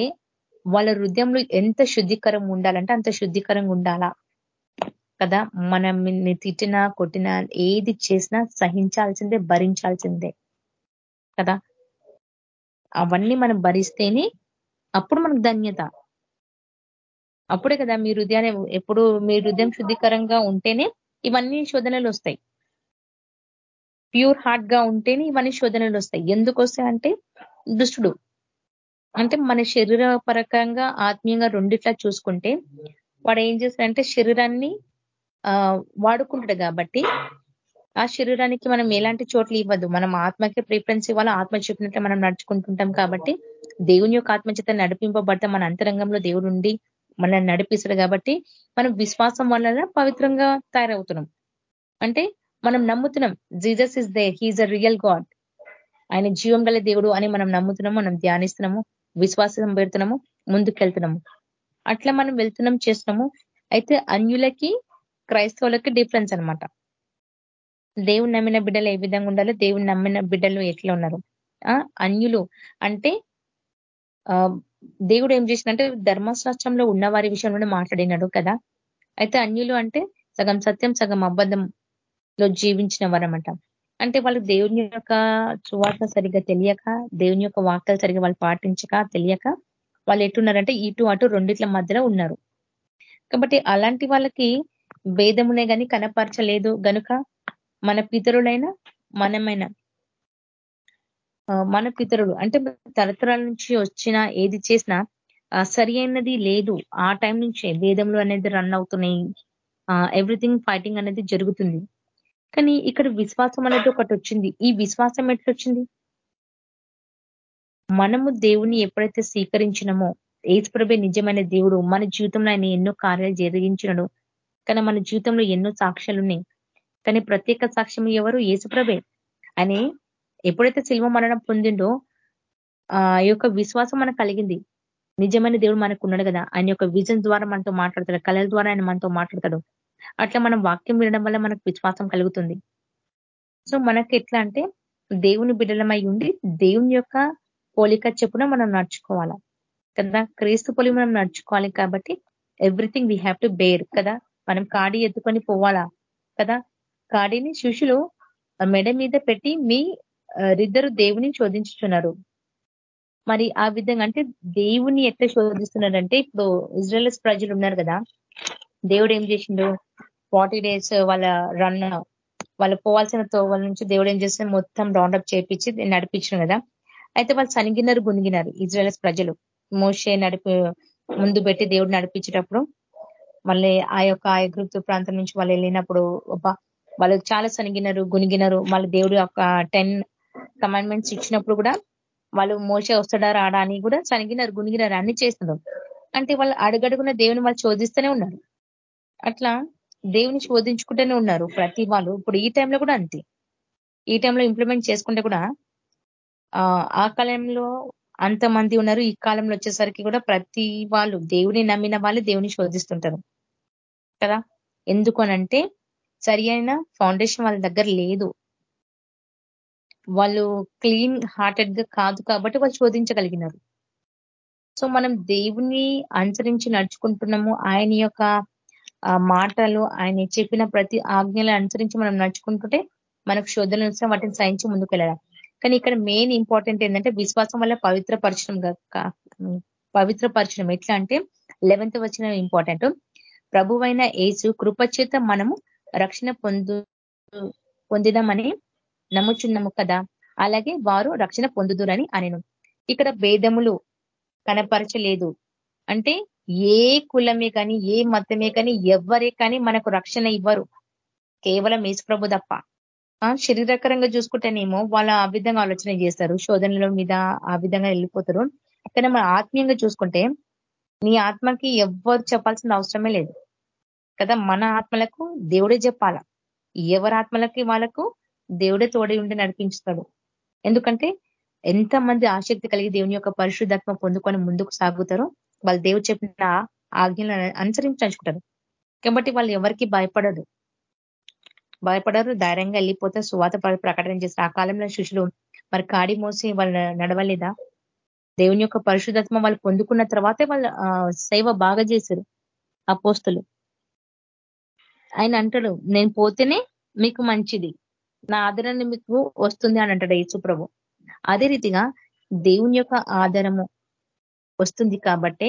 వాళ్ళ హృదయంలో ఎంత శుద్ధికరంగా ఉండాలంటే అంత శుద్ధికరంగా ఉండాలా? కదా మనం తిట్టినా కొట్టినా ఏది చేసినా సహించాల్సిందే భరించాల్సిందే. కదా? అవన్నీ మనం భరిస్తేనే అప్పుడు మనకు ధన్యత. అప్పుడే కదా మీ హృదయాన్ని ఎప్పుడు మీ హృదయం శుద్ధికరంగా ఉంటేనే ఇవన్నీ శోధనలు వస్తాయి. ప్యూర్ హార్ట్గా ఉంటేనే ఇవన్నీ శోధనలు వస్తాయి. ఎందుకు వస్తాయంటే దుష్టుడు అంటే మన శరీర పరకంగా ఆత్మీయంగా రెండిట్లా చూసుకుంటే వాడు ఏం చేస్తాడంటే శరీరాన్ని వాడుకుంటాడు కాబట్టి ఆ శరీరానికి మనం ఎలాంటి చోట్లు ఇవ్వద్దు మనం ఆత్మకి ప్రిఫరెన్స్ ఇవ్వాలి ఆత్మ చెప్పినట్టు మనం నడుచుకుంటుంటాం కాబట్టి దేవుని యొక్క ఆత్మచేత నడిపింపబడితే మన అంతరంగంలో దేవుడు ఉండి మనల్ని నడిపిస్తాడు కాబట్టి మనం విశ్వాసం వల్ల పవిత్రంగా తయారవుతున్నాం. అంటే మనం నమ్ముతున్నాం. Jesus is the he is a real God. ఆయన జీవం గల దేవుడు అని మనం నమ్ముతున్నాము మనం ధ్యానిస్తున్నాము విశ్వాసం పెడుతున్నాము ముందుకెళ్తున్నాము. అట్లా మనం వెళ్తున్నాం చేస్తున్నాము. అయితే అన్యులకి క్రైస్తవులకి డిఫరెన్స్ అనమాట దేవుని నమ్మిన బిడ్డలు ఏ విధంగా ఉండాలో దేవుని నమ్మిన బిడ్డలు ఎట్లా ఉన్నారు? అన్యులు. అంటే దేవుడు ఏం చేసినంటే ధర్మశాస్త్రంలో ఉన్న వారి విషయంలోనే మాట్లాడినాడు కదా. అయితే అన్యులు అంటే సగం సత్యం సగం లో జీవించిన వారమంట. అంటే వాళ్ళు దేవుని యొక్క చువార్త సరిగ్గా తెలియక దేవుని యొక్క వాక్యాలు సరిగ్గా వాళ్ళు పాటించక తెలియక వాళ్ళు ఎట్టున్నారంటే ఇటు అటు రెండిట్ల మధ్యలో ఉన్నారు. కాబట్టి అలాంటి వాళ్ళకి భేదమునే కానీ కనపరచలేదు గనుక మన పితరులైన మనమైన మన పితరులు అంటే తరతరాల నుంచి వచ్చిన ఏది చేసినా సరి అయినది లేదు. ఆ టైం నుంచే వేదములు అనేది రన్ అవుతున్నాయి. ఎవ్రీథింగ్ ఫైటింగ్ అనేది జరుగుతుంది. కానీ ఇక్కడ విశ్వాసం అనేది ఒకటి వచ్చింది. ఈ విశ్వాసం ఎట్లొచ్చింది మనము దేవుని ఎప్పుడైతే స్వీకరించినమో ఏసుప్రభే నిజమైన దేవుడు మన జీవితంలో ఆయన ఎన్నో కార్యాలు జరిగించినడు. కానీ మన జీవితంలో ఎన్నో సాక్ష్యాలు ఉన్నాయి కానీ ప్రత్యేక సాక్ష్యం ఎవరు? ఏసుప్రభే అని ఎప్పుడైతే శిల్వ మరణం పొందిండో ఆ యొక్క విశ్వాసం మనకు కలిగింది. నిజమైన దేవుడు మనకు ఉన్నాడు కదా. ఆయన యొక్క విజన్ ద్వారా మనతో మాట్లాడతాడు. కళల ద్వారా ఆయన మనతో మాట్లాడతాడు. అట్లా మనం వాక్యం వినడం వల్ల మనకు విశ్వాసం కలుగుతుంది. సో మనకి ఎట్లా అంటే దేవుని బిడ్డలమై ఉండి దేవుని యొక్క పోలిక చెప్పున మనం నడుచుకోవాలా? కదా? క్రీస్తు పోలి మనం నడుచుకోవాలి కాబట్టి everything we have to bear కదా? మనం కాడి ఎత్తుకొని పోవాలా? కదా? కాడిని శిష్యులు మెడ మీద పెట్టి మీ ఇద్దరు దేవుని శోధించుతున్నారు మరి ఆ విధంగా అంటే దేవుని ఎట్లా శోధిస్తున్నారంటే ఇప్పుడు ఇజ్రాయల్స్ ప్రజలు ఉన్నారు కదా? దేవుడు ఏం చేసిండు? ఫార్టీ డేస్ వాళ్ళ రన్ వాళ్ళు పోవాల్సిన తోవల నుంచి దేవుడు ఏం చేస్తే మొత్తం రౌండప్ చేపించి నడిపించిన కదా. అయితే వాళ్ళు సనిగినారు గునిగినారు ఇజ్రాయల్స్ ప్రజలు. మోషే నడిపి ముందు పెట్టి దేవుడు నడిపించేటప్పుడు మళ్ళీ ఆ యొక్క ఆయగృప్తు ప్రాంతం నుంచి వాళ్ళు వెళ్ళినప్పుడు వాళ్ళు చాలా సనిగినారు గునిగినారు. మళ్ళీ దేవుడు ఒక టెన్ కమాండ్మెంట్స్ ఇచ్చినప్పుడు కూడా వాళ్ళు మోసే వస్తాడా రాడా అని కూడా సనిగినారు గునిగినారు అన్ని చేస్తున్నారు. అంటే వాళ్ళు అడుగడుగున దేవుని వాళ్ళు చోదిస్తూనే ఉన్నారు. అట్లా దేవుని శోధించుకుంటూనే ఉన్నారు ప్రతి వాళ్ళు. ఇప్పుడు ఈ టైంలో కూడా అంతే. ఈ టైంలో ఇంప్లిమెంట్ చేసుకుంటే కూడా ఆ కాలంలో అంతమంది ఉన్నారు. ఈ కాలంలో వచ్చేసరికి కూడా ప్రతి వాళ్ళు దేవుని నమ్మిన వాళ్ళు దేవుని శోధిస్తుంటారు. కదా? ఎందుకనంటే సరి అయిన ఫౌండేషన్ వాళ్ళ దగ్గర లేదు. వాళ్ళు క్లీన్ హార్టెడ్గా కాదు కాబట్టి వాళ్ళు శోధించగలిగినారు. సో మనం దేవుని అనుసరించి నడుచుకుంటున్నాము. ఆయన యొక్క మాటలు ఆయన చెప్పిన ప్రతి ఆజ్ఞలను అనుసరించి మనం నడుచుకుంటుంటే మనకు శోధనలు వస్తే వాటిని సహించి ముందుకు వెళ్ళడం కానీ ఇక్కడ మెయిన్ ఇంపార్టెంట్ ఏంటంటే విశ్వాసం వల్ల పవిత్ర పరిచయం పవిత్ర పరిచయం ఎట్లా అంటే లెవెన్త్ వచ్చిన ఇంపార్టెంట్ ప్రభువైన ఏసు కృపచేత మనము రక్షణ పొందు పొందిదామని నమ్ముచున్నాము కదా. అలాగే వారు రక్షణ పొందుదురని అనెను. ఇక్కడ భేదములు కనపరచలేదు. అంటే ఏ కులమే కానీ ఏ మతమే కానీ ఎవరే కానీ మనకు రక్షణ ఇవ్వరు. కేవలం ఏసుప్రభు తప్ప. శరీరకరంగా చూసుకుంటేనేమో వాళ్ళు ఆ విధంగా ఆలోచన చేస్తారు. శోధనల మీద ఆ విధంగా వెళ్ళిపోతారు. కానీ మన ఆత్మీయంగా చూసుకుంటే నీ ఆత్మకి ఎవ్వరు చెప్పాల్సిన అవసరమే లేదు. కదా మన ఆత్మలకు దేవుడే చెప్పాల? ఎవరి ఆత్మలకి వాళ్ళకు దేవుడే తోడి ఉండి నడిపించుతాడు. ఎందుకంటే ఎంతమంది ఆసక్తి కలిగి దేవుని యొక్క పరిశుద్ధాత్మ పొందుకొని ముందుకు సాగుతారో వాళ్ళు దేవుడు చెప్పిన ఆజ్ఞలను అనుసరించుకుంటారు కాబట్టి వాళ్ళు ఎవరికి భయపడరు. భయపడరు ధైర్యంగా వెళ్ళిపోతే సువాత ప్రకటన చేస్తారు. ఆ కాలంలో శిష్యులు మరి కాడి మోసి వాళ్ళు నడవలేదా? దేవుని యొక్క పరిశుధత్మ వాళ్ళు పొందుకున్న తర్వాతే వాళ్ళు సేవ బాగా చేశారు ఆ పోస్తులు ఆయన అంటాడు నేను పోతేనే మీకు మంచిది. నా ఆదరణ మీకు వస్తుంది అని అంటాడు యేసు ప్రభు అదే రీతిగా దేవుని యొక్క ఆధారము వస్తుంది కాబట్టే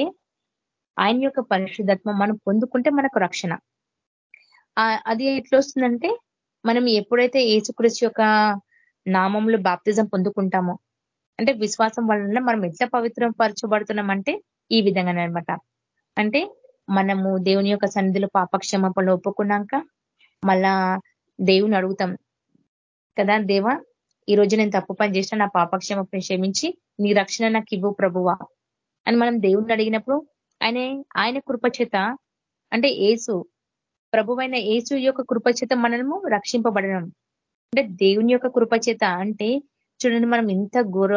ఆయన యొక్క పరిశుద్ధత్వం మనం పొందుకుంటే మనకు రక్షణ. అది ఎట్లా వస్తుందంటే మనం ఎప్పుడైతే ఏసుకృషి యొక్క నామంలో బాప్తిజం పొందుకుంటామో అంటే విశ్వాసం వలన మనం ఎట్లా పవిత్రం పరచబడుతున్నామంటే ఈ విధంగా అనమాట అంటే మనము దేవుని యొక్క సన్నిధిలో పాపక్షమాపణలు ఒప్పుకున్నాక మళ్ళా దేవుని అడుగుతాం కదా దేవా ఈ రోజు నేను తప్పు పని చేసిన నా పాపక్షమాపణ క్షమించి నీ రక్షణ నాకు ఇవ్వు ప్రభువా. అని మనం దేవుణ్ణి అడిగినప్పుడు ఆయన ఆయన కృపచేత అంటే ఏసు ప్రభువైన ఏసు యొక్క కృపచేత మనము రక్షింపబడడం. అంటే దేవుని యొక్క కృపచేత అంటే చూడండి మనం ఇంత ఘోర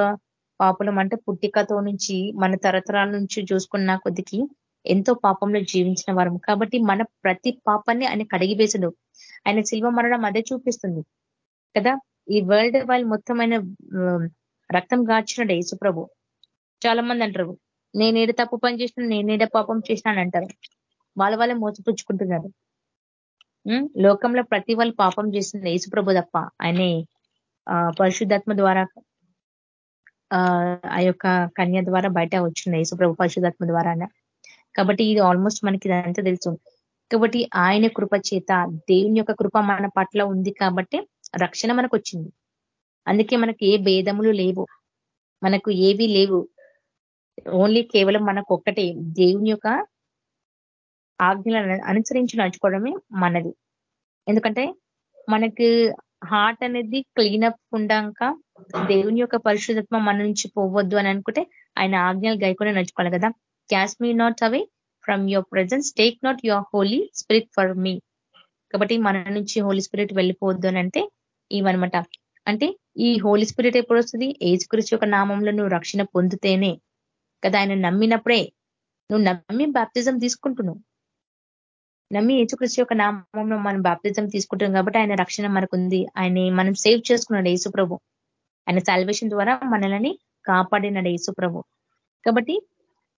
పాపులం అంటే పుట్టికతో నుంచి మన తరతరాల నుంచి చూసుకున్న కొద్దికి ఎంతో పాపంలో జీవించిన వారం. కాబట్టి మన ప్రతి పాపాన్ని ఆయన కడిగివేసడు ఆయన శిల్వ మరణం అదే చూపిస్తుంది. కదా? ఈ వరల్డ్ వాళ్ళు మొత్తమైన రక్తం గార్చినడు యేసుప్రభు చాలా మంది అంటారు నేనేడ తప్పు పని చేసిన నేనేడ పాపం చేసినాను అంటారు. వాళ్ళ వాళ్ళే మోసపుచ్చుకుంటున్నారు. లోకంలో ప్రతి వాళ్ళు పాపం చేస్తుంది యేసుప్రభు తప్ప. ఆయనే పరిశుద్ధాత్మ ద్వారా ఆ యొక్క కన్య ద్వారా బయట వచ్చింది యేసుప్రభు పరిశుధాత్మ ద్వారా కాబట్టి ఇది ఆల్మోస్ట్ మనకి ఇదంతా తెలుసు. కాబట్టి ఆయన కృప చేత దేవుని యొక్క కృప మన పట్ల ఉంది కాబట్టి రక్షణ మనకు వచ్చింది అందుకే మనకు ఏ భేదములు లేవు. మనకు ఏవి లేవు. ఓన్లీ కేవలం మనకు ఒక్కటే దేవుని యొక్క ఆజ్ఞలను అనుసరించి నడుచుకోవడమే మనది. ఎందుకంటే మనకు హార్ట్ అనేది క్లీన్ అప్ ఉండాక దేవుని యొక్క పరిశుద్ధత్వం మన నుంచి పోవద్దు అని అనుకుంటే ఆయన ఆజ్ఞలు గైకొని నడుచుకోవాలి కదా. Cast me not away from your presence take not your holy spirit for me కాబట్టి మన నుంచి హోలీ స్పిరిట్ వెళ్ళిపోవద్దు అని అంటే ఇవన్నమాట అంటే ఈ హోలీ స్పిరిట్ ఎప్పుడు వస్తుంది ఏజుకృషి యొక్క నామంలో నువ్వు రక్షణ పొందితేనే. కదా ఆయన నమ్మినప్పుడే. నువ్వు నమ్మి బాప్తిజం తీసుకుంటున్నావు. నమ్మి యేసుకృష్ణ యొక్క నామంలో మనం బాప్తిజం తీసుకుంటాం కాబట్టి ఆయన రక్షణ మనకుంది. ఆయన మనం సేవ్ చేసుకున్నాడు యేసుప్రభు. ఆయన సాల్వేషన్ ద్వారా మనల్ని కాపాడినాడు యేసుప్రభు. కాబట్టి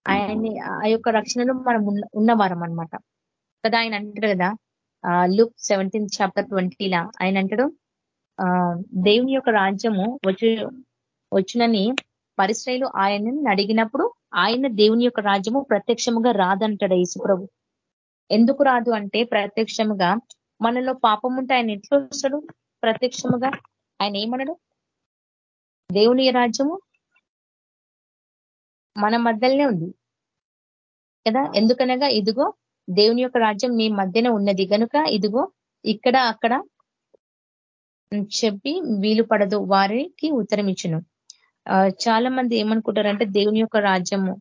ఆయన్ని ఆ యొక్క రక్షణలో మనం ఉన్నవారం అనమాట కదా ఆయన అంటాడు కదా లుక్ సెవెంటీన్త్ చాప్టర్ ట్వంటీలా ఆయన అంటాడు దేవుని యొక్క రాజ్యము వచ్చి వచ్చినని పరిశ్రయలు ఆయనని అడిగినప్పుడు ఆయన దేవుని యొక్క రాజ్యము ప్రత్యక్షముగా రాదంటాడు యేసుప్రభు. ఎందుకు రాదు అంటే ప్రత్యక్షముగా మనలో పాపం ఉంటే ఆయన ఎట్లా వస్తాడు? ప్రత్యక్షముగా ఆయన ఏమనడు? దేవుని రాజ్యము మన మధ్యలోనే ఉంది. కదా? ఎందుకనగా ఇదిగో దేవుని యొక్క రాజ్యం మీ మధ్యన ఉన్నది. కనుక ఇదిగో ఇక్కడ అక్కడ చెప్పి వీలు పడదు వారికి ఉత్తరం ఇచ్చును చాలా మంది ఏమనుకుంటారంటే దేవుని యొక్క రాజ్యము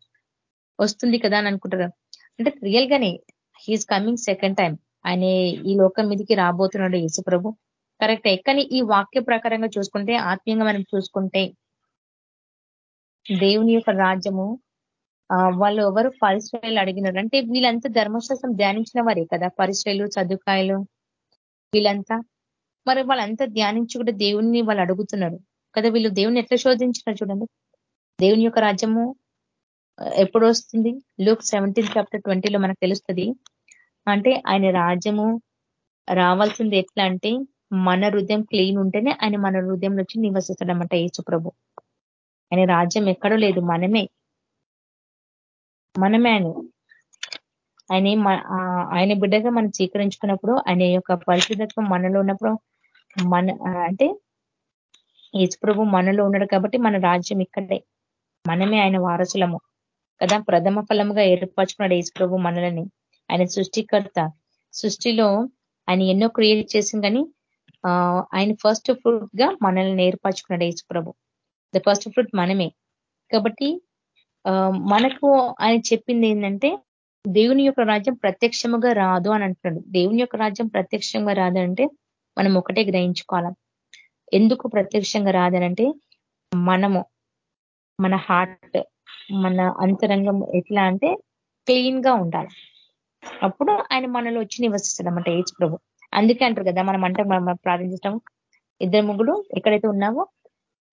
వస్తుంది కదా అని అనుకుంటారు. అంటే రియల్ గానే హీఈస్ కమింగ్ సెకండ్ టైం ఆయన ఈ లోకం మీదకి రాబోతున్నాడు యేసు ప్రభు. కరెక్టే కానీ ఈ వాక్య ప్రకారంగా చూసుకుంటే ఆత్మీయంగా మనం చూసుకుంటే దేవుని యొక్క రాజ్యము వాళ్ళు ఎవరు పరిశ్రయలు అడిగినారు? అంటే వీళ్ళంతా ధర్మశాస్త్రం ధ్యానించిన వారే కదా? పరిశ్రయలు చదువుకాయలు వీళ్ళంతా. మరి వాళ్ళంతా ధ్యానించి కూడా దేవుణ్ణి వాళ్ళు అడుగుతున్నారు. కదా వీళ్ళు దేవుని ఎట్లా శోధించినారు చూడండి. దేవుని యొక్క రాజ్యము ఎప్పుడు వస్తుంది? లూక్ సెవెంటీన్ చాప్టర్ ట్వంటీలో మనకు తెలుస్తుంది. అంటే ఆయన రాజ్యము రావాల్సింది ఎట్లా అంటే మన హృదయం క్లీన్ ఉంటేనే ఆయన మన హృదయంలో వచ్చి నివసిస్తాడనమాట యేసు ప్రభు. ఆయన రాజ్యం ఎక్కడో లేదు మనమే. మనమే ఆయన. ఆయన ఆయన బిడ్డగా మనం స్వీకరించుకున్నప్పుడు ఆయన యొక్క పరిశుద్ధత్వం మనలో ఉన్నప్పుడు మన అంటే ప్రభు మనలో ఉన్నాడు కాబట్టి మన రాజ్యం ఇక్కడే. మనమే ఆయన వారసులము. కదా? ప్రథమ ఫలముగా ఏర్పరచుకున్నాడు యేసు ప్రభు మనలని. ఆయన సృష్టికర్త. సృష్టిలో ఆయన ఎన్నో క్రియేట్ చేసింది కానీ ఆయన ఫస్ట్ ఫ్రూట్గా మనల్ని ఏర్పరచుకున్నాడు యేసు ద ఫస్ట్ ఫ్రూట్ మనమే. కాబట్టి మనకు ఆయన చెప్పింది ఏంటంటే దేవుని యొక్క రాజ్యం ప్రత్యక్షముగా రాదు అని అంటున్నాడు. దేవుని యొక్క రాజ్యం ప్రత్యక్షంగా రాదంటే మనం ఒకటే గ్రహించుకోవాలి? ఎందుకు ప్రత్యక్షంగా రాదనంటే మనము మన హార్ట్ మన అంతరంగం ఎట్లా అంటే క్లీన్గా ఉండాలి. అప్పుడు ఆయన మనలో వచ్చి నివసిస్తాడు అన్నమాట ఏజ్ ప్రభు. అందుకే అంటారు కదా మనం అంటే మనం ప్రార్థించడం ఇద్దరు ముగ్గురు ఎక్కడైతే ఉన్నావో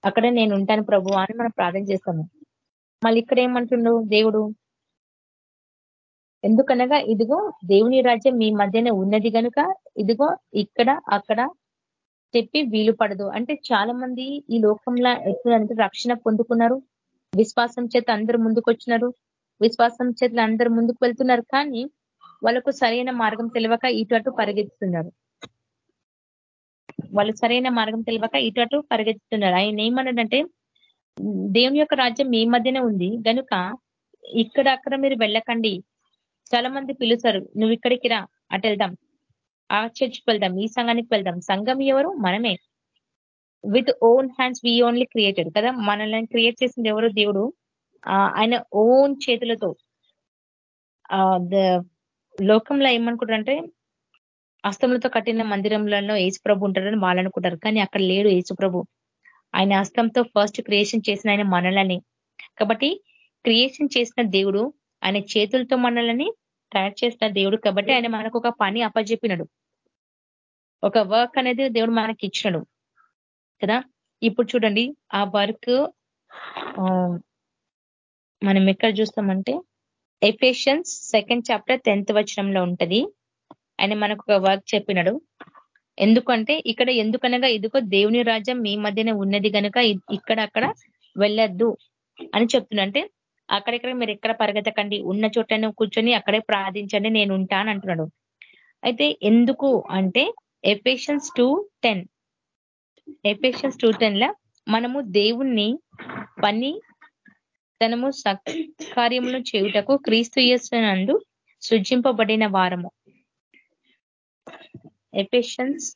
అక్కడే నేను ఉంటాను ప్రభు అని మనం ప్రార్థన చేస్తాము. మళ్ళీ ఇక్కడ ఏమంటుండో దేవుడు? ఎందుకనగా ఇదిగో దేవుని రాజ్యం మీ మధ్యనే ఉన్నది కనుక ఇదిగో ఇక్కడ అక్కడ చెప్పి వీలు పడదు. అంటే చాలా మంది ఈ లోకంలో ఎప్పుడంటే రక్షణ పొందుకున్నారు? విశ్వాసం చేత అందరూ ముందుకు వచ్చినారు విశ్వాసం చేతులు అందరూ ముందుకు వెళ్తున్నారు కానీ వాళ్ళకు సరైన మార్గం తెలియక ఇటు అటు పరిగెత్తుతున్నారు. వాళ్ళు సరైన మార్గం తెలియక ఇటు అటు పరిగెత్తుతున్నారు. ఆయన ఏమన్నాడంటే దేవుని యొక్క రాజ్యం మీ మధ్యనే ఉంది. కనుక ఇక్కడ అక్కడ మీరు వెళ్ళకండి. చాలా మంది పిలుస్తారు నువ్వు ఇక్కడికి రా అటు వెళ్దాం. ఆ చర్చ్కి వెళ్దాం ఈ సంఘానికి వెళ్దాం. సంఘం ఎవరు? మనమే. With own hands we only created కదా? మనల్ని క్రియేట్ చేసింది ఎవరు? దేవుడు. ఆయన ఓన్ చేతులతో. లోకంలో ఏమనుకుంటారంటే అస్తములతో కట్టిన మందిరంలో ప్రభు ఉంటారని వాళ్ళు అనుకుంటారు. కానీ అక్కడ లేడు ప్రభు. ఆయన హస్తంతో ఫస్ట్ క్రియేషన్ చేసిన ఆయన మనలని. కాబట్టి క్రియేషన్ చేసిన దేవుడు ఆయన చేతులతో మనల్ని తయారు చేసిన దేవుడు కాబట్టి ఆయన మనకు ఒక పని అప్పజెప్పినడు. ఒక వర్క్ అనేది దేవుడు మనకి ఇచ్చినాడు. కదా? ఇప్పుడు చూడండి ఆ వర్క్ మనం ఎక్కడ చూస్తామంటే ఎఫేషన్స్ సెకండ్ చాప్టర్ టెన్త్ వచనంలో ఉంటది. ఆయన మనకు ఒక వర్క్ చెప్పినాడు. ఎందుకంటే ఇక్కడ ఎందుకనగా ఇదిగో దేవుని రాజ్యం మీ మధ్యనే ఉన్నది కనుక ఇక్కడ అక్కడ వెళ్ళొద్దు అని చెప్తున్నా. అంటే అక్కడెక్కడ మీరు ఎక్కడ పరిగెత్తకండి ఉన్న చోటను కూర్చొని అక్కడే ప్రార్థించండి నేను ఉంటాను అంటున్నాడు. అయితే ఎందుకు అంటే Ephesians two ten Ephesians two ten లా మనము దేవుణ్ణి పని తనము కార్యములు చేయుటకు క్రీస్తు నందు సృజింపబడిన వారము. ఎఫిషియన్స్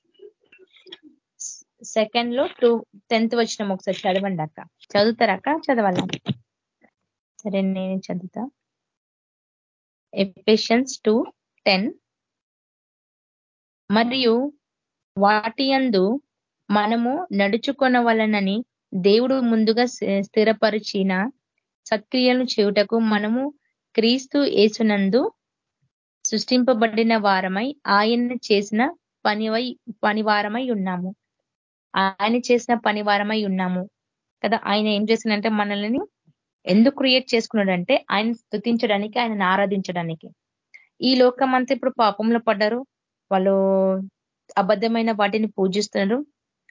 సెకండ్లో టూ టెన్త్ వచ్చినాం ఒకసారి చదవండి అక్క. చదువుతారక్క చదవాల? సరే నేను చదువుతా. ఎఫిషియన్స్ టు టెన్ మరియు వాటి అందు మనము నడుచుకొనవలనని దేవుడు ముందుగా స్థిరపరిచిన సత్క్రియలను చేయుటకు మనము క్రీస్తు ఏసునందు సృష్టింపబడిన వారమై ఆయన చేసిన పనివై పనివారమై ఉన్నాము. ఆయన చేసిన పనివారమై ఉన్నాము. కదా ఆయన ఏం చేసినంటే మనల్ని ఎందుకు క్రియేట్ చేసుకున్నాడంటే ఆయన స్థుతించడానికి ఆయనను ఆరాధించడానికి. ఈ లోకం ఇప్పుడు పాపంలో పడ్డారు. వాళ్ళు అబద్ధమైన వాటిని పూజిస్తున్నారు.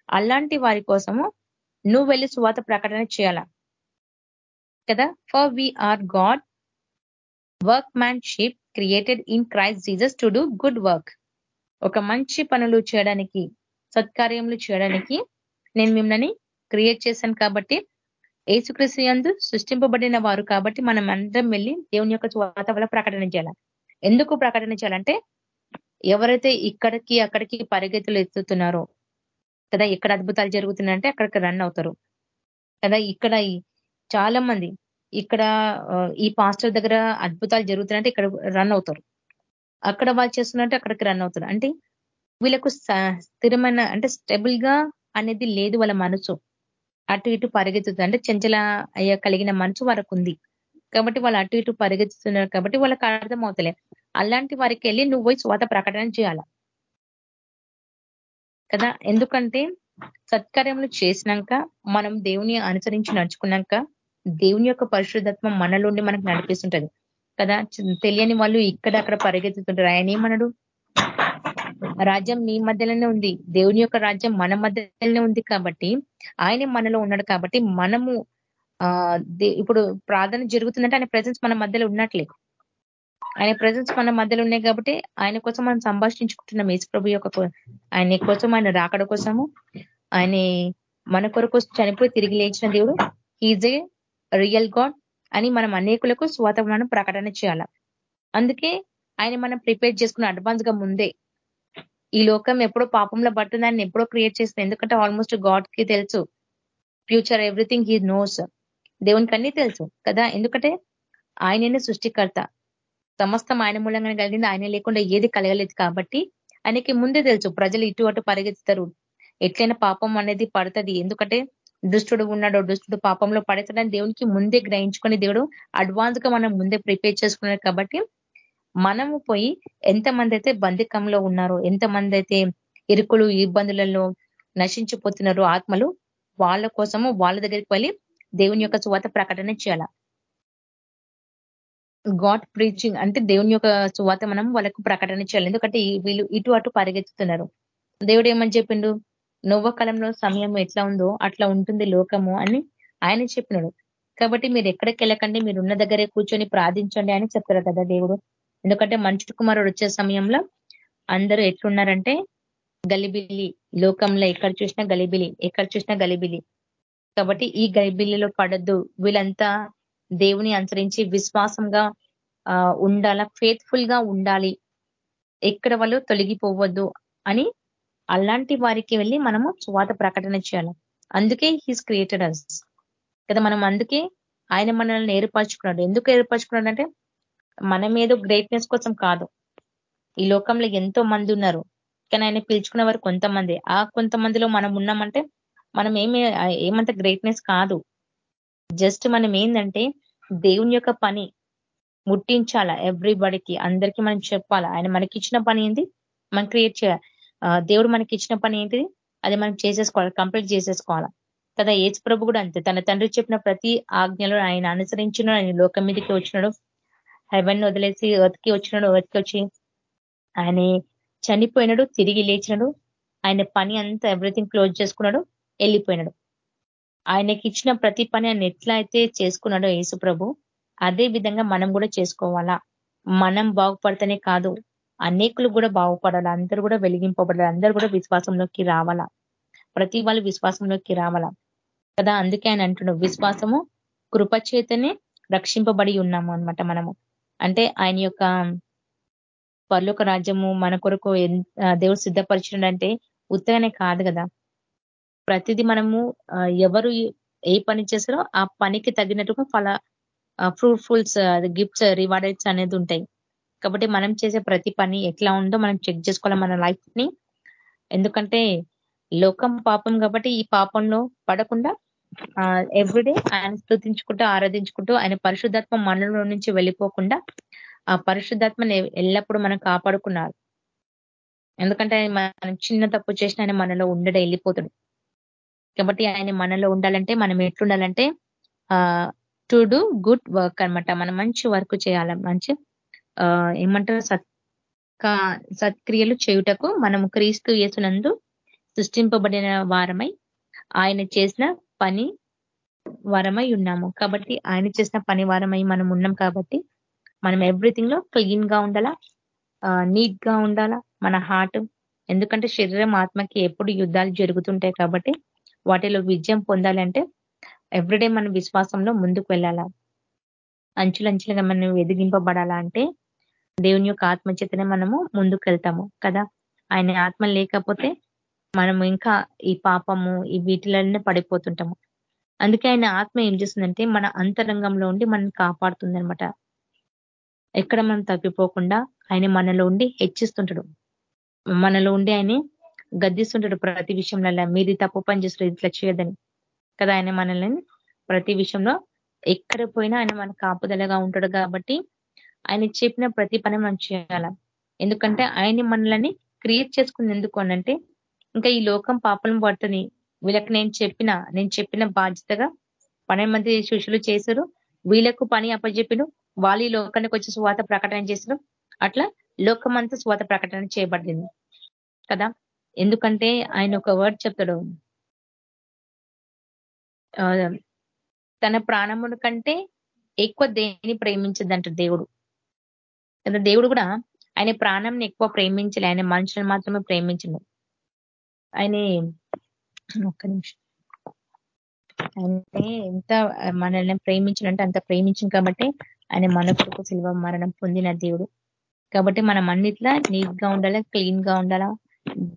అలాంటి వారి కోసము నువ్వు వెళ్ళి సువాత ప్రకటన చేయాల? కదా? For we are God workmanship created in Christ Jesus to do good work ఒక మంచి పనులు చేయడానికి సత్కార్యములు చేయడానికి నేను మిమ్మల్ని క్రియేట్ చేశాను కాబట్టి ఏసుక్రీస్తు ఎందు సృష్టింపబడిన వారు కాబట్టి మనం అందరం వెళ్ళి దేవుని యొక్క స్వాత వల్ల ప్రకటన చేయాలి. ఎందుకు ప్రకటన చేయాలంటే ఎవరైతే ఇక్కడికి అక్కడికి పరిగెత్తులు ఎత్తుతున్నారో కదా ఎక్కడ అద్భుతాలు జరుగుతున్నాయంటే అక్కడికి రన్ అవుతారు. కదా ఇక్కడ చాలా మంది ఇక్కడ ఈ పాస్టర్ దగ్గర అద్భుతాలు జరుగుతున్నాయంటే ఇక్కడ రన్ అవుతారు. అక్కడ వాళ్ళు చేస్తున్నట్టే అక్కడికి రన్ అవుతారు. అంటే వీళ్ళకు స్థిరమైన అంటే స్టెబుల్గా అనేది లేదు వాళ్ళ మనసు. అటు ఇటు పరిగెత్తుతుంది. అంటే చెంచల అయ్య కలిగిన మనసు వరకు ఉంది కాబట్టి వాళ్ళు అటు ఇటు పరిగెత్తుతున్నారు కాబట్టి వాళ్ళకి అర్థం అవుతలే అలాంటి వారికి వెళ్ళి నువ్వు పోయి స్వాత ప్రకటన చేయాల? కదా? ఎందుకంటే సత్కార్యములు చేసినాక మనం దేవుని అనుసరించి నడుచుకున్నాక దేవుని యొక్క పరిశుద్ధత్వం మనలోండి మనకు నడిపిస్తుంటది. కదా? తెలియని వాళ్ళు ఇక్కడ అక్కడ పరిగెత్తుతుంటారు. ఆయన ఏమన్నాడు? రాజ్యం మీ మధ్యలోనే ఉంది. దేవుని యొక్క రాజ్యం మన మధ్యలోనే ఉంది కాబట్టి ఆయనే మనలో ఉన్నాడు కాబట్టి మనము ఇప్పుడు ప్రార్థన జరుగుతుందంటే ఆయన ప్రజెన్స్ మన మధ్యలో ఉన్నట్లే. ఆయన ప్రజెన్స్ మన మధ్యలో ఉన్నాయి కాబట్టి ఆయన కోసం మనం సంభాషించుకుంటున్నాం. ప్రభు యొక్క ఆయన కోసం ఆయన రాకడ కోసము ఆయన మన కొరకు చనిపోయి తిరిగి లేచిన దేవుడు ఈజ్ ఏ రియల్ గాడ్ అని మనం అనేకులకు స్వాత ప్రకటన చేయాల? అందుకే ఆయన మనం ప్రిపేర్ చేసుకున్న అడ్వాన్స్గా ముందే ఈ లోకం ఎప్పుడో పాపంలో పడుతుందని ఎప్పుడో క్రియేట్ చేస్తుంది ఎందుకంటే ఆల్మోస్ట్ గాడ్కి తెలుసు. ఫ్యూచర్ ఎవ్రీథింగ్ హీ నోస్ దేవునికి అన్ని తెలుసు కదా? ఎందుకంటే ఆయననే సృష్టికర్త. సమస్తం ఆయన మూలంగానే కలిగింది. ఆయన లేకుండా ఏది కలగలేదు కాబట్టి ఆయనకి ముందే తెలుసు. ప్రజలు ఇటు అటు పరిగెత్తుతారు. ఎట్లయినా పాపం అనేది పడుతుంది. ఎందుకంటే దుష్టుడు ఉన్నాడు. దుష్టుడు పాపంలో పడతాడని దేవునికి ముందే గ్రహించుకొని దేవుడు అడ్వాన్స్గా మనం ముందే ప్రిపేర్ చేసుకున్నాడు కాబట్టి మనము పోయి ఎంతమంది అయితే బంధికంలో ఉన్నారో ఎంతమంది అయితే ఇరుకులు ఇబ్బందులలో నశించిపోతున్నారు ఆత్మలు వాళ్ళ కోసము వాళ్ళ దగ్గరికి వెళ్ళి దేవుని యొక్క సువాత ప్రకటన చేయాల. గాడ్ ప్రీచింగ్ అంటే దేవుని యొక్క సువాత మనం వాళ్ళకు ప్రకటన చేయాలి. ఎందుకంటే వీళ్ళు ఇటు అటు పరిగెత్తుతున్నారు. దేవుడు ఏమని చెప్పిండు? నవ్వ కాలంలో సమయం ఎట్లా ఉందో అట్లా ఉంటుంది లోకము అని ఆయన చెప్పినాడు. కాబట్టి మీరు ఎక్కడికి వెళ్ళకండి మీరు ఉన్న దగ్గరే కూర్చొని ప్రార్థించండి అని చెప్తారు కదా దేవుడు. ఎందుకంటే మంచు కుమారుడు వచ్చే సమయంలో అందరూ ఎట్లున్నారంటే గలిబిలి లోకంలో ఎక్కడ చూసినా గలిబిలి ఎక్కడ చూసినా గలిబిలి. కాబట్టి ఈ గలిబిలిలో పడద్దు. వీళ్ళంతా దేవుని అనుసరించి విశ్వాసంగా ఉండాల ఫేత్ఫుల్గా ఉండాలి. ఎక్కడ వాళ్ళు తొలగిపోవద్దు అని అలాంటి వారికి వెళ్ళి మనము స్వాత ప్రకటన చేయాలి. అందుకే హీస్ క్రియేటెడ్ అస్ కదా మనం అందుకే ఆయన మనల్ని ఏర్పరచుకున్నాడు. ఎందుకు ఏర్పరచుకున్నాడు అంటే మనం ఏదో గ్రేట్నెస్ కోసం కాదు. ఈ లోకంలో ఎంతో మంది ఉన్నారు. కానీ ఆయన పిలుచుకునే వారు కొంతమంది. ఆ కొంతమందిలో మనం ఉన్నామంటే మనం ఏమి ఏమంత గ్రేట్నెస్ కాదు. జస్ట్ మనం ఏంటంటే దేవుని యొక్క పని ముట్టించాలా ఎవ్రీబడికి అందరికీ మనం చెప్పాలా. ఆయన మనకి ఇచ్చిన పని ఏంటి మనం క్రియేట్ చేయాలి. దేవుడు మనకి ఇచ్చిన పని ఏంటిది? అది మనం చేసేసుకోవాలి కంప్లీట్ చేసేసుకోవాలా. కదా ఏజ్ ప్రభు కూడా అంతే. తన తండ్రి చెప్పిన ప్రతి ఆజ్ఞలో ఆయన అనుసరించిన ఆయన లోకం మీదకి వచ్చినాడు. హెవెన్ వదిలేసి వతికి వచ్చినాడు ఎర్త్కి వచ్చి ఆయన చనిపోయినాడు తిరిగి లేచినాడు. ఆయన పని అంతా ఎవ్రీథింగ్ క్లోజ్ చేసుకున్నాడు వెళ్ళిపోయినాడు. ఆయనకి ఇచ్చిన ప్రతి పని ఆయన ఎట్లా అయితే చేసుకున్నాడో యేసు ప్రభు అదే విధంగా మనం కూడా చేసుకోవాలా. మనం బాగుపడితేనే కాదు అనేకులు కూడా బాగుపడాలి అందరూ కూడా వెలిగింపబడాలి అందరూ కూడా విశ్వాసంలోకి రావాలా. ప్రతి వాళ్ళు విశ్వాసంలోకి రావాలా. కదా అందుకే ఆయన అంటున్నాడు విశ్వాసము కృపచేతనే రక్షింపబడి ఉన్నాము అనమాట మనము. అంటే ఆయన యొక్క పర్లోక రాజ్యము మన కొరకు దేవుడు సిద్ధపరిచినంటే ఉత్తగానే కాదు కదా. ప్రతిదీ మనము ఎవరు ఏ పని చేస్తారో ఆ పనికి తగినట్టుగా ఫల ఫ్రూట్ఫుల్స్ గిఫ్ట్స్ రివార్డెడ్స్ అనేది ఉంటాయి. కాబట్టి మనం చేసే ప్రతి పని ఎట్లా ఉందో మనం చెక్ చేసుకోవాలి మన లైఫ్ని ఎందుకంటే లోకం పాపం కాబట్టి ఈ పాపంలో పడకుండా ఎవ్రీడే ఆయన స్థుతించుకుంటూ ఆరాధించుకుంటూ ఆయన పరిశుద్ధాత్మ మనలో నుంచి వెళ్ళిపోకుండా ఆ పరిశుద్ధాత్మని ఎల్లప్పుడూ మనం కాపాడుకున్నారు. ఎందుకంటే మనం చిన్న తప్పు చేసిన ఆయన మనలో ఉండడే వెళ్ళిపోతాడు. కాబట్టి ఆయన మనలో ఉండాలంటే మనం ఎట్లుండాలంటే టు డూ గుడ్ వర్క్ అనమాట మనం మంచి వర్క్ చేయాలి మంచి ఏమంటారు సత్ సత్క్రియలు చేయుటకు మనం క్రీస్తు యేసునందు సృష్టింపబడిన వారమై ఆయన చేసిన పని వరమై ఉన్నాము. కాబట్టి ఆయన చేసిన పని వారమై మనం ఉన్నాం కాబట్టి మనం ఎవ్రీథింగ్లో క్లీన్గా ఉండాలా? నీట్గా ఉండాలా? మన హార్ట్ ఎందుకంటే శరీరం ఆత్మకి ఎప్పుడు యుద్ధాలు జరుగుతుంటాయి కాబట్టి వాటిలో విజయం పొందాలంటే ఎవ్రీడే మన విశ్వాసంలో ముందుకు వెళ్ళాలా? అంచులంచులుగా మనం ఎదిగింపబడాలా అంటే దేవుని యొక్క ఆత్మచేతనే మనము ముందుకు వెళ్తాము కదా? ఆయన ఆత్మ లేకపోతే మనము ఇంకా ఈ పాపము ఈ వీటిలోనే పడిపోతుంటాము. అందుకే ఆయన ఆత్మ ఏం చేస్తుందంటే మన అంతరంగంలో ఉండి మనం కాపాడుతుంది అనమాట ఎక్కడ మనం తప్పిపోకుండా ఆయన మనలో ఉండి హెచ్చిస్తుంటాడు. మనలో ఉండి ఆయన గద్దిస్తుంటాడు ప్రతి విషయంలో మీది తప్పు పని చేస్తారు ఇట్లా చేయదని కదా ఆయన మనల్ని? ప్రతి విషయంలో ఎక్కడ పోయినా ఆయన మన కాపుదలగా ఉంటాడు కాబట్టి ఆయన చెప్పిన ప్రతి పని మనం చేయాల? ఎందుకంటే ఆయన మనల్ని క్రియేట్ చేసుకుంది ఎందుకు అనంటే ఇంకా ఈ లోకం పాపం పట్టుని వీళ్ళకి నేను చెప్పిన నేను చెప్పిన బాధ్యతగా పన్నెండు మంది శిష్యులు చేశారు. వీళ్ళకు పని అప్పచెప్పిను. వాళ్ళు ఈ లోకానికి వచ్చి స్వాత ప్రకటన చేశారు. అట్లా లోకమంతా స్వాత ప్రకటన చేయబడింది. కదా? ఎందుకంటే ఆయన ఒక వర్డ్ చెప్తాడు. తన ప్రాణముల కంటే ఎక్కువ దేని ప్రేమించదంట దేవుడు. కదా? దేవుడు కూడా ఆయన ప్రాణంని ఎక్కువ ప్రేమించలే. ఆయన మనుషులను మాత్రమే ప్రేమించను. ఆయన ఒక్క నిమిషం. ఆయనే ఎంత మనల్ని ప్రేమించినంటే అంత ప్రేమించింది కాబట్టి ఆయన మన కొరకు శిల్వ మరణం పొందిన దేవుడు. కాబట్టి మనం అన్నిట్లా నీట్గా ఉండాలా క్లీన్గా ఉండాలా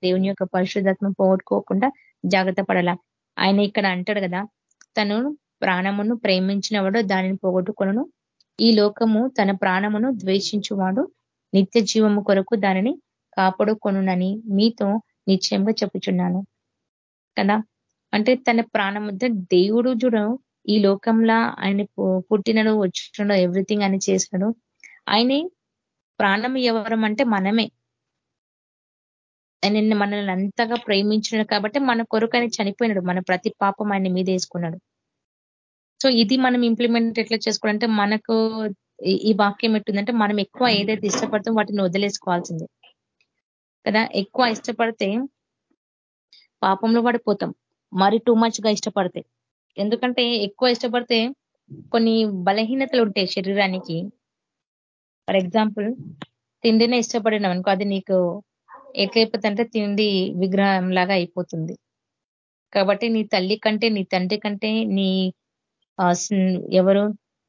దేవుని యొక్క పరిశుద్ధత్మ పోగొట్టుకోకుండా జాగ్రత్త పడాలా. ఆయన ఇక్కడ అంటాడు కదా తను ప్రాణమును ప్రేమించినవాడు దానిని పోగొట్టుకొను ఈ లోకము తన ప్రాణమును ద్వేషించువాడు నిత్య జీవము కొరకు దానిని కాపాడుకొనునని మీతో నిశ్చయంగా చెప్పుచున్నాను. కదా? అంటే తన ప్రాణముద్ద దేవుడు చూడ ఈ లోకంలో ఆయన పుట్టినడు వచ్చినడు ఎవ్రీథింగ్ అని చేసినాడు ఆయన ప్రాణం ఎవరం అంటే మనమే. ఆయన మనల్ని అంతగా ప్రేమించినాడు కాబట్టి మన కొరకు ఆయన చనిపోయినాడు. మన ప్రతి పాపం ఆయన మీద వేసుకున్నాడు. సో ఇది మనం ఇంప్లిమెంట్ ఎట్లా చేసుకోవాలంటే మనకు ఈ వాక్యం ఎట్టుందంటే మనం ఎక్కువ ఏదైతే ఇష్టపడతాం వాటిని వదిలేసుకోవాల్సిందే. కదా? ఎక్కువ ఇష్టపడితే పాపంలో పడిపోతాం. మరి టూ మచ్గా ఇష్టపడితే. ఎందుకంటే ఎక్కువ ఇష్టపడితే కొన్ని బలహీనతలు ఉంటాయి శరీరానికి. ఫర్ ఎగ్జాంపుల్ తిండినే ఇష్టపడినాం అనుకో అది నీకు ఎట్లయిపోతుందంటే తిండి విగ్రహం లాగా అయిపోతుంది. కాబట్టి నీ తల్లి కంటే నీ తండ్రి కంటే నీ ఎవరు?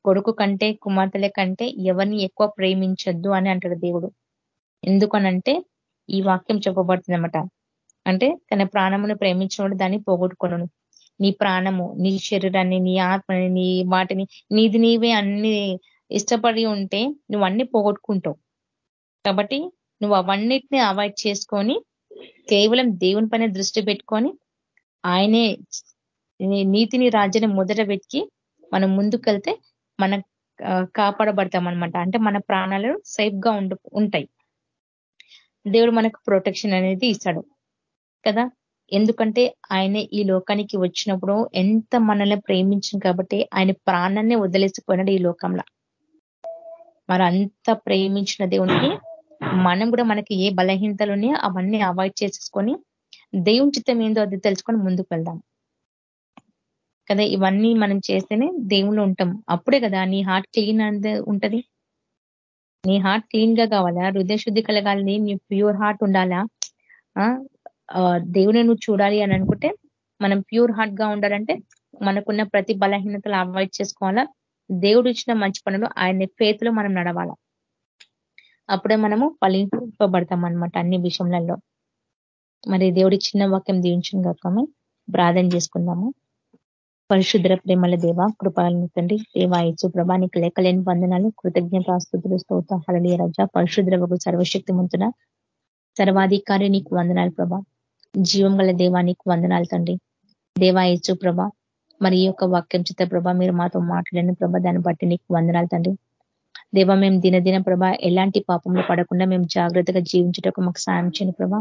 కొడుకు కంటే కుమార్తెల కంటే ఎవరిని ఎక్కువ ప్రేమించద్దు అని అంటాడు దేవుడు. ఎందుకనంటే ఈ వాక్యం చెప్పబడుతుంది అంటే తన ప్రాణమును ప్రేమించినప్పుడు దాన్ని పోగొట్టుకోను నీ ప్రాణము నీ శరీరాన్ని నీ ఆత్మని నీ వాటిని నీది నీవే అన్ని ఇష్టపడి ఉంటే నువ్వు అన్ని పోగొట్టుకుంటావు. కాబట్టి నువ్వు అవన్నిటిని అవాయిడ్ చేసుకొని కేవలం దేవుని పైన దృష్టి పెట్టుకొని ఆయనే నీతిని రాజ్యాన్ని మొదట పెట్టి మనం ముందుకెళ్తే మన కాపాడబడతాం అనమాట అంటే మన ప్రాణాలు సేఫ్గా ఉంటాయి. దేవుడు మనకు ప్రొటెక్షన్ అనేది ఇస్తాడు. కదా? ఎందుకంటే ఆయన ఈ లోకానికి వచ్చినప్పుడు ఎంత మనల్ని ప్రేమించింది కాబట్టి ఆయన ప్రాణాన్ని వదిలేసిపోయినాడు ఈ లోకంలో. మరి అంత ప్రేమించిన దేవునికి మనం కూడా మనకి ఏ బలహీనతలు ఉన్నాయో అవన్నీ అవాయిడ్ చేసేసుకొని దేవుని చిత్తం ఏందో అది తెలుసుకొని ముందుకు వెళ్దాం. కదా? ఇవన్నీ మనం చేస్తేనే దేవుళ్ళు ఉంటాం. అప్పుడే కదా నీ హార్ట్ క్లీన్ అనేది ఉంటది? నీ హార్ట్ క్లీన్గా కావాలా? హృదయ శుద్ధి కలగాలని నీ ప్యూర్ హార్ట్ ఉండాలా? దేవుని నువ్వు చూడాలి అని అనుకుంటే మనం ప్యూర్ హార్ట్గా ఉండాలంటే మనకున్న ప్రతి బలహీనతలు అవాయిడ్ చేసుకోవాలా? దేవుడు ఇచ్చిన మంచి పనులు ఆయన ఫేతులో మనం నడవాలా? అప్పుడే మనము ఫలింపబడతాం అనమాట అన్ని విషయంలో. మరి దేవుడి చిన్న వాక్యం దీవించిన కాకమే ప్రార్థన చేసుకుందాము. పరిశుద్ర ప్రేమల దేవ కృపాలను తండ్రి దేవాయచు నీకు లెక్కలేని వందనాలు కృతజ్ఞతాస్తుతులు స్తోత హళనీయ రజ పరిశుద్రవకు సర్వశక్తి ముంతున సర్వాధికారి నీకు వందనాలు ప్రభా. జీవం గల దేవానికి వందనాలు తండ్రి. దేవాయచు ప్రభ మరి ఈ యొక్క వాక్యం చిత్త ప్రభ మీరు మాతో మాట్లాడిన ప్రభ దాన్ని బట్టి నీకు వందనాలు తండ్రి. దేవ మేము దినదిన ప్రభ ఎలాంటి పాపంలో పడకుండా మేము జాగ్రత్తగా జీవించటకు మాకు సాయం చేయని ప్రభ.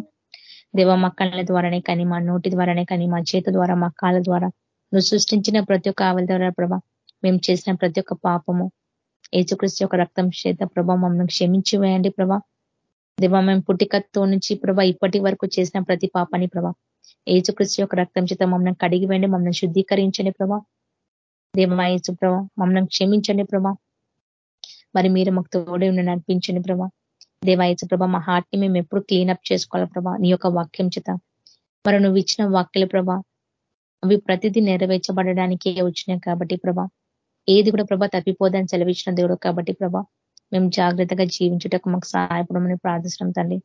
దేవ మా కళ్ళ ద్వారానే కానీ మా నోటి ద్వారానే కానీ మా చేత ద్వారా మా కాళ్ళ ద్వారా నువ్వు సృష్టించిన ప్రతి ఒక్క ఆవల ద్వారా ప్రభ మేము చేసిన ప్రతి ఒక్క పాపము. ఏచుక్రిస్తు యొక్క రక్తం చేత ప్రభా మమ్మల్ని క్షమించి వేయండి ప్రభా. దేవా మేము పుట్టికతో నుంచి ప్రభా ఇప్పటి వరకు చేసిన ప్రతి పాపాన్ని ప్రభా ఏచుక్రిస్తు యొక్క రక్తం చేత మమ్మల్ని కడిగి వేయండి మమ్మల్ని శుద్ధీకరించండి ప్రభా. దేవా ఏచు ప్రభా మమ్మల్ని క్షమించండి ప్రభా. మరి మీరు మాకు తోడే ఉండి నడిపించండి ప్రభా. దేవాయచు ప్రభా మా హార్ట్ని మేము ఎప్పుడు క్లీనప్ చేసుకోవాలి ప్రభా నీ యొక్క వాక్యం చేత. మరి నువ్వు ఇచ్చిన వాక్యలు ప్రభా అవి ప్రతిదీ నెరవేర్చబడడానికే వచ్చినాయి కాబట్టి ప్రభా. ఏది కూడా ప్రభా తప్పిపోదని సెలవిచ్చిన దేవుడు కాబట్టి ప్రభా. మేము జాగ్రత్తగా జీవించుటకు మాకు సహాయపడమని ప్రార్థిస్తున్నాం తండ్రి.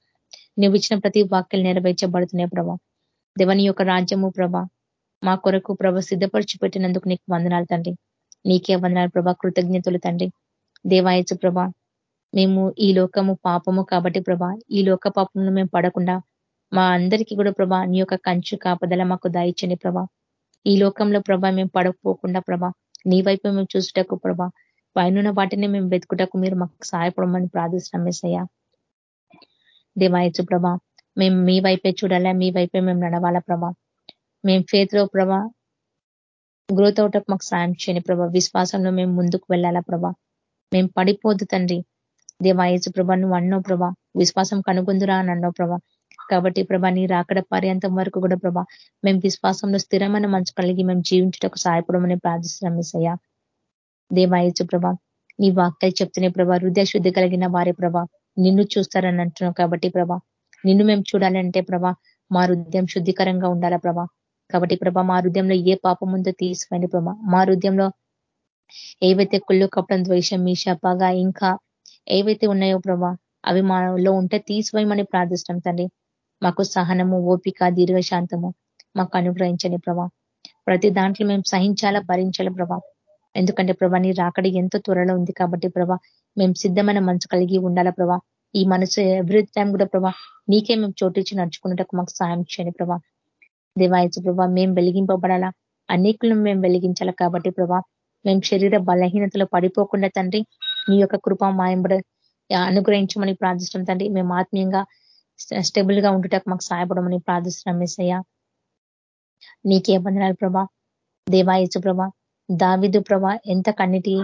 నువ్వు ఇచ్చిన ప్రతి వాక్యలు నెరవేర్చబడుతున్నాయి ప్రభా. దేవని యొక్క రాజ్యము ప్రభా. మా కొరకు ప్రభ సిద్ధపరిచి పెట్టినందుకు నీకు వందనాలు తండ్రి. నీకే వందనాలు ప్రభా. కృతజ్ఞతలు తండ్రి. దేవాయచు ప్రభా. మేము ఈ లోకము పాపము కాబట్టి ప్రభా. ఈ లోక పాపంలో మేము పడకుండా మా అందరికీ కూడా ప్రభా నీ యొక్క కంచు కాపదల మాకు దాయిచ్చని ప్రభా. ఈ లోకంలో ప్రభా మేము పడకపోకుండా ప్రభా నీ వైపు మేము చూసుటకు ప్రభా పైన వాటిని మేము వెతుకుటకు మీరు మాకు సహాయపడమని ప్రార్థిస్తున్నాం మెసయ్యా దేవాయచు ప్రభా మేము మీ వైపే చూడాలా మీ వైపే మేము నడవాలా ప్రభా. మేము ఫేత్లో ప్రభా గ్రోత్ అవటకు మాకు సాయం చేయని ప్రభా విశ్వాసంలో మేము ముందుకు వెళ్ళాలా ప్రభా. మేము పడిపోదు తండ్రి. దేవాయచు ప్రభా నువ్వు అన్నో ప్రభా విశ్వాసం కనుగొందురా అని అన్నో ప్రభా. కాబట్టి ప్రభా నీ రాకడ పర్యంతం వరకు కూడా ప్రభా మేము విశ్వాసంలో స్థిరమైన మంచు కలిగి మేము జీవించటకు సహాయపడమని ప్రార్థిస్తున్నాం మిసయ్యా దేవాయచు ప్రభా నీ వాక్యాలు చెప్తున్నాయి ప్రభా హృదయ శుద్ధి కలిగిన వారే ప్రభా నిన్ను చూస్తారని అంటున్నావు కాబట్టి ప్రభా నిన్ను మేము చూడాలంటే ప్రభా మా హృదయం శుద్ధికరంగా ఉండాలా ప్రభా. కాబట్టి ప్రభా మా హృదయంలో ఏ పాపం ఉందో తీసుకోండి ప్రభా. మా హృదయంలో ఏవైతే కుళ్ళు కప్పడం ద్వేషం మీష పగ ఇంకా ఏవైతే ఉన్నాయో ప్రభా అవి మాలో ఉంటే తీసివేయమని ప్రార్థిస్తాం తండ్రి. మాకు సహనము ఓపిక దీర్ఘశాంతము మాకు అనుగ్రహించండి ప్రభా. ప్రతి దాంట్లో మేము సహించాలా భరించాలా ప్రభా? ఎందుకంటే ప్రభా నీ రాకడి ఎంతో త్వరలో ఉంది కాబట్టి ప్రభా మేము సిద్ధమైన మనసు కలిగి ఉండాలా ప్రభా? ఈ మనసు ఎవ్రీ టైం కూడా ప్రభా నీకే మేము చోటించి నడుచుకున్నట్టు మాకు సహాయం చేయండి ప్రభా. దేవాయచు ప్రభా మేము వెలిగింపబడాలా? అనేకులను మేము వెలిగించాలి కాబట్టి ప్రభా మేము శరీర బలహీనతలో పడిపోకుండా తండ్రి నీ యొక్క కృప మాయంబడ అనుగ్రహించమని ప్రార్థిస్తాం తండ్రి. మేము ఆత్మీయంగా స్టేబుల్గా ఉండుటకు మాకు సహాయపడమని ప్రార్థిస్తున్నాం మిస్సయ్య నీకే బంధనాలు ప్రభా. దేవాయచు ప్రభా. దావిదు ప్రభా ఎంత కన్నిటి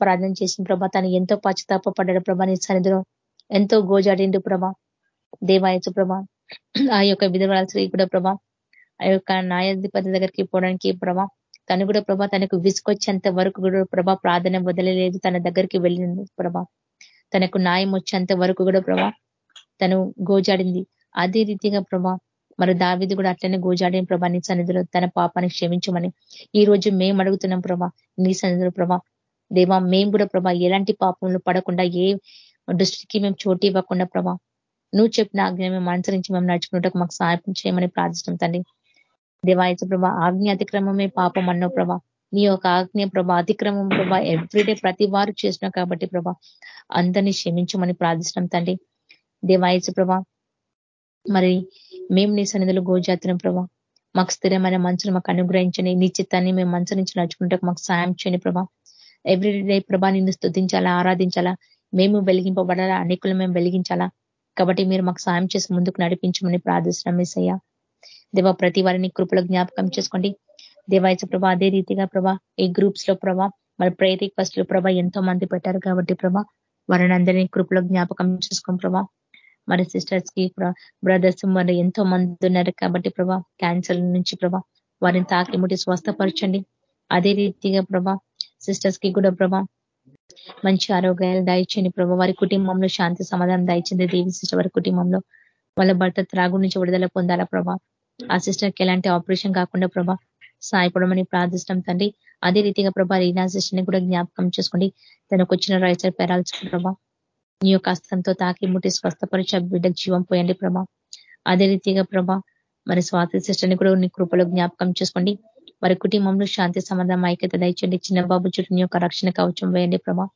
ప్రార్థన చేసిన ప్రభా. తను ఎంతో పశ్చాత్తాపడ్డాడు ప్రభా. నీ సన్నిధిలో ఎంతో గోజాడిండు ప్రభా. దేవాయచు ప్రభా. ఆ యొక్క విధవరాల స్త్రీ కూడా ప్రభా ఆ యొక్క న్యాయాధిపతి దగ్గరికి పోవడానికి ప్రభా తను కూడా ప్రభా తనకు విసుకొచ్చేంత వరకు కూడా ప్రభా ప్రార్థన వదలలేదు. తన దగ్గరికి వెళ్ళింది ప్రభా. తనకు న్యాయం వచ్చేంత వరకు కూడా ప్రభా తను గోజాడింది. అదే రీతిగా ప్రభా మరి దావిది కూడా అట్లనే గోజాడిన ప్రభా నీ సన్నిధిలో తన పాపాన్ని క్షమించమని. ఈ రోజు మేము అడుగుతున్నాం ప్రభా నీ సన్నిధిలో ప్రభా. దేవా మేము కూడా ప్రభా ఎలాంటి పాపంలో పడకుండా ఏ దృష్టికి మేము చోటు ఇవ్వకుండా ప్రభా. నువ్వు చెప్పిన ఆజ్ఞ మేము అనుసరించి మేము నడుచుకున్నట్టు మాకు సహాయం చేయమని ప్రార్థిస్తాం తండ్రి. దేవాయత ప్రభా ఆజ్ఞ అతిక్రమమే పాపం అన్నో ప్రభా. నీ యొక్క ఆజ్ఞ ప్రభా అతిక్రమం ప్రభా ఎవ్రీడే ప్రతి వారు చేసిన కాబట్టి ప్రభా అందరినీ క్షమించమని ప్రార్థిస్తాం తండ్రి. దేవాయచ ప్రభా. మరి మేము నీ సన్నిధిలో గోజాతున్నాం ప్రభా. మాకు స్థిరమైన మంచును మాకు అనుగ్రహించని నీ చిత్తాన్ని మేము మంచు నుంచి నడుచుకుంటే. మాకు సాయం చేయని ప్రభా. ఎవ్రీడే ప్రభా నిన్ను స్థుతించాలా ఆరాధించాలా? మేము వెలిగింపబడాలా? అనేకులు మేము వెలిగించాలా? కాబట్టి మీరు మాకు సాయం చేసి ముందుకు నడిపించమని ప్రార్థిస్తున్నాం మిస్సయ్యా దేవా ప్రతి వారిని కృపలో జ్ఞాపకం చేసుకోండి. దేవాయచ ప్రభా అదే రీతిగా ప్రభా ఈ గ్రూప్స్లో ప్రభా మరి ప్రేయర్ రిక్వెస్ట్లో ప్రభా ఎంతో మంది పెట్టారు కాబట్టి ప్రభా వారిని అందరినీ కృపలో జ్ఞాపకం చేసుకోండి ప్రభా. మరి సిస్టర్స్కి బ్రదర్స్ మరి ఎంతో మంది ఉన్నారు కాబట్టి ప్రభా క్యాన్సర్ నుంచి ప్రభా వారిని తాకి ముట్టి స్వస్థపరచండి. అదే రీతిగా ప్రభా సిస్టర్స్కి కూడా ప్రభా మంచి ఆరోగ్యాలు దయచండి ప్రభా. వారి కుటుంబంలో శాంతి సమాధానం దయచింది దేవి సిస్టర్ వారి కుటుంబంలో వాళ్ళ భర్త త్రాగు నుంచి విడుదల పొందాలా ప్రభా? ఆ సిస్టర్కి ఎలాంటి ఆపరేషన్ కాకుండా ప్రభా సాయపడమని ప్రార్థిస్తాం తండ్రి. అదే రీతిగా ప్రభా రీనా సిస్టర్ని కూడా జ్ఞాపకం చేసుకోండి. తనకు వచ్చిన రైసర్ పెరాల్స్ ప్రభా. నీ యొక్క హస్తంతో తాకి ముట్టి స్వస్థపరిచ బిడ్డకు జీవం పోయండి ప్రభా. అదే రీతిగా ప్రభా మరి స్వాతి సిస్టర్ని కూడా నీ కృపలో జ్ఞాపకం చేసుకోండి. వారి కుటుంబంలో శాంతి సమాధానం ఐక్యత దయచండి చిన్న బాబు చుట్టూ నీ యొక్క రక్షణ కవచం వేయండి ప్రభా.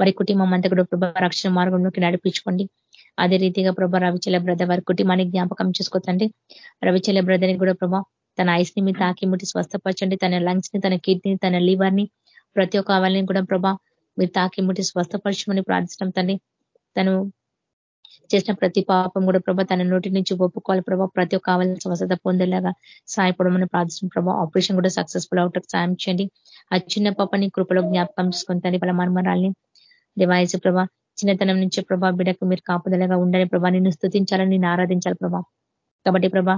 వారి కుటుంబం అంతా కూడా ప్రభా రక్షణ మార్గంలోకి నడిపించుకోండి. అదే రీతిగా ప్రభా రవిచల బ్రదర్ వారి కుటుంబాన్ని జ్ఞాపకం చేసుకోతండి రవిచల బ్రదర్ని కూడా ప్రభా తన ఐస్ని మీ తాకి ముట్టి స్వస్థపరచండి. తన లంగ్స్ని తన కిడ్నీ తన లివర్ని ప్రతి ఒక్క అవల్ని కూడా ప్రభా మీరు తాకి ముట్టి స్వస్థపరచమని ప్రార్థిస్తాం తండ్రి. తను చేసిన ప్రతి పాపం కూడా ప్రభా తన నోటి నుంచి ఒప్పుకోవాలి ప్రభా. ప్రతి ఒక్క కావాలని స్వస్థత పొందేలాగా సాయపడమని ప్రార్థిస్తున్న ప్రభా. ఆపరేషన్ కూడా సక్సెస్ఫుల్ అవటకు సాయం చేయండి. ఆ చిన్న పాపని కృపలో జ్ఞాపకం చేసుకుంటాను వాళ్ళ మర్మరాల్ని దివాయసు ప్రభా చిన్నతనం నుంచి ప్రభా బిడ్డకు మీరు కాపుదలగా ఉండాలి ప్రభా. నిన్ను స్థుతించాలని నేను ఆరాధించాలి ప్రభా. కాబట్టి ప్రభా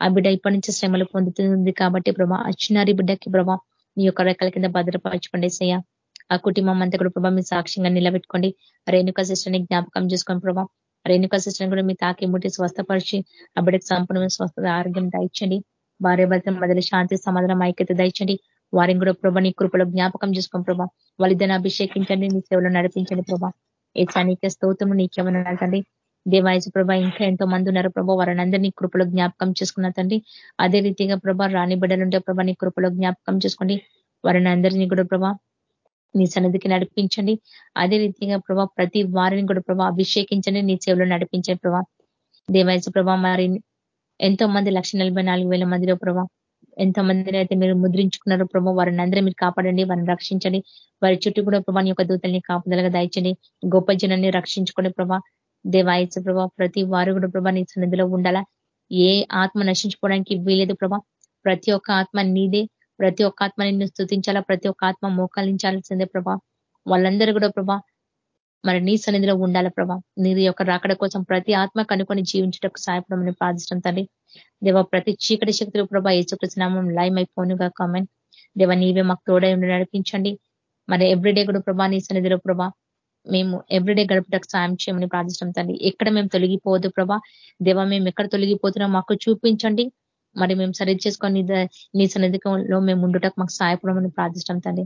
ఆ బిడ్డ ఇప్పటి నుంచి శ్రమలు పొందుతుంది కాబట్టి ప్రభా అచ్చినారి బిడ్డకి ప్రభా నీ యొక్క రెక్కల కింద భద్రపరచుకోండి సయ్య ఆ కుటుంబం అంతా కూడా ప్రభావ మీ సాక్ష్యంగా నిలబెట్టుకోండి. రేణుక సిస్టర్ని జ్ఞాపకం చేసుకోండి ప్రభావ రేణుక సిస్టర్ని కూడా మీ తాకి ముట్టి స్వస్థపరిచి ఆ బిడ్డకు సంపూర్ణమైన స్వస్థ ఆరోగ్యం దయచండి. భార్య భర్త మొదలు శాంతి సమాధానం ఐక్యత దయచండి. వారిని కూడా ప్రభా నీ కృపలో జ్ఞాపకం చేసుకోండి ప్రభా వాళ్ళిద్దరిని అభిషేకించండి నీ సేవలో నడిపించండి ప్రభా. ఏ చానిక స్తోత్రము నీకేమన్నా తండ్రి? దేవాయసు ప్రభా ఇంకా ఎంతో మంది ఉన్నారు ప్రభా వారిని అందరినీ కృపలో జ్ఞాపకం చేసుకున్న తండ్రి. అదే రీతిగా ప్రభా రాణి బిడ్డలుంటే ప్రభా నీ కృపలో జ్ఞాపకం చేసుకోండి. వారిని అందరినీ కూడా ప్రభా నీ సన్నిధికి నడిపించండి. అదే రీతిగా ప్రభా ప్రతి వారిని కూడా ప్రభా అభిషేకించండి. నీ సేవలో నడిపించండి ప్రభా. దేవాయసు ప్రభా మరి ఎంతో మంది లక్ష మందిలో ప్రభా ఎంతో మందిని అయితే మీరు ముద్రించుకున్నారు ప్రభా వారిని అందరూ మీరు కాపాడండి వారిని రక్షించండి. వారి చుట్టూ కూడా ప్రభా యొక్క దూతల్ని కాపుదలగా దాయించండి. గొప్ప జనాన్ని రక్షించుకోండి ప్రభా దేవాయసు ప్రభా ప్రతి వారు కూడా ప్రభా నీ సన్నిధిలో ఉండాలా. ఏ ఆత్మ నశించుకోవడానికి వీలేదు ప్రభా. ప్రతి ఒక్క ఆత్మ నీదే. ప్రతి ఒక్క ఆత్మ నిన్ను స్థుతించాలా ప్రతి ఒక్క ఆత్మ మోకాలించాల్సిందే ప్రభా. వాళ్ళందరూ కూడా ప్రభా మరి నీ సన్నిధిలో ఉండాల ప్రభా? నీ యొక్క రాకడ కోసం ప్రతి ఆత్మ కనుకొని జీవించటకు సాయపడమని ప్రార్థిస్తాం తండ్రి. దేవ ప్రతి చీకటి శక్తులు ప్రభా ఏచుకృష్ణనామం లైమ్ అయిపోనుగా కామెంట్ దేవ నీవే మాకు తోడై ఉండి నడిపించండి. మరి ఎవ్రీడే కూడా ప్రభా నీ సన్నిధిలో ప్రభా మేము ఎవ్రీడే గడపటకు సాయం చేయమని ప్రార్థిస్తాం తండ్రి. ఎక్కడ మేము తొలగిపోవద్దు ప్రభా. దేవ మేము ఎక్కడ తొలగిపోతున్నాం మాకు చూపించండి. మరి మేము సరి చేసుకొని నీ సన్నిధికంలో మేము ఉండుటకు మాకు సహాయపడమని ప్రార్థిస్తాం తండ్రి.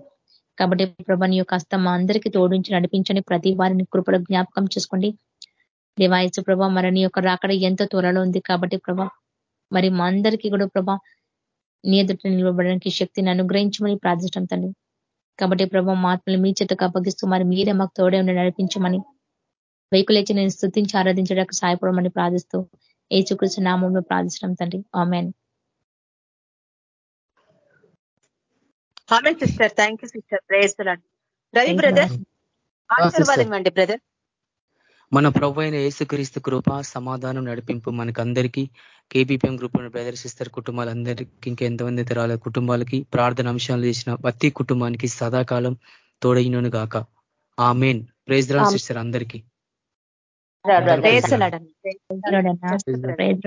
కాబట్టి ప్రభా నీ యొక్క హస్తం మా అందరికీ తోడించి నడిపించండి. ప్రతి వారిని కృపలో జ్ఞాపకం చేసుకోండి. దేవాయసు ప్రభా మరి నీ యొక్క రాకడ ఎంతో త్వరలో ఉంది కాబట్టి ప్రభా మరి మా అందరికీ కూడా ప్రభా నీ ఎదుట నిలబడడానికి శక్తిని అనుగ్రహించమని ప్రార్థిస్తాం తండ్రి. కాబట్టి ప్రభా మాత్మలు మీ చేతకు అప్పగిస్తూ మరి మీరే మాకు తోడే ఉండి నడిపించమని వైకులేచి నేను స్థుతించి ఆరాధించడానికి సహాయపడమని ప్రార్థిస్తూ ఏచుకృష్ణ నామంలో ప్రార్థించడం తండ్రి. Amen. Comment sister. Thank you sister. Prayer Ravi brother ఆశీర్వాదం ఇవ్వండి బ్రదర్ మన ప్రభు అయిన యేసుక్రీస్తు కృప సమాధానం నడిపింపు మనకందరికీ కేబీపీఎం గ్రూప్ ప్రదర్శిస్తారు కుటుంబాలందరికీ ఇంకెంతమంది తరాల కుటుంబాలకి ప్రార్థన అంశాలు చేసిన ప్రతి కుటుంబానికి సదాకాలం తోడైనను గాక amen praise Lord sister అందరికీ. ప్రేజ్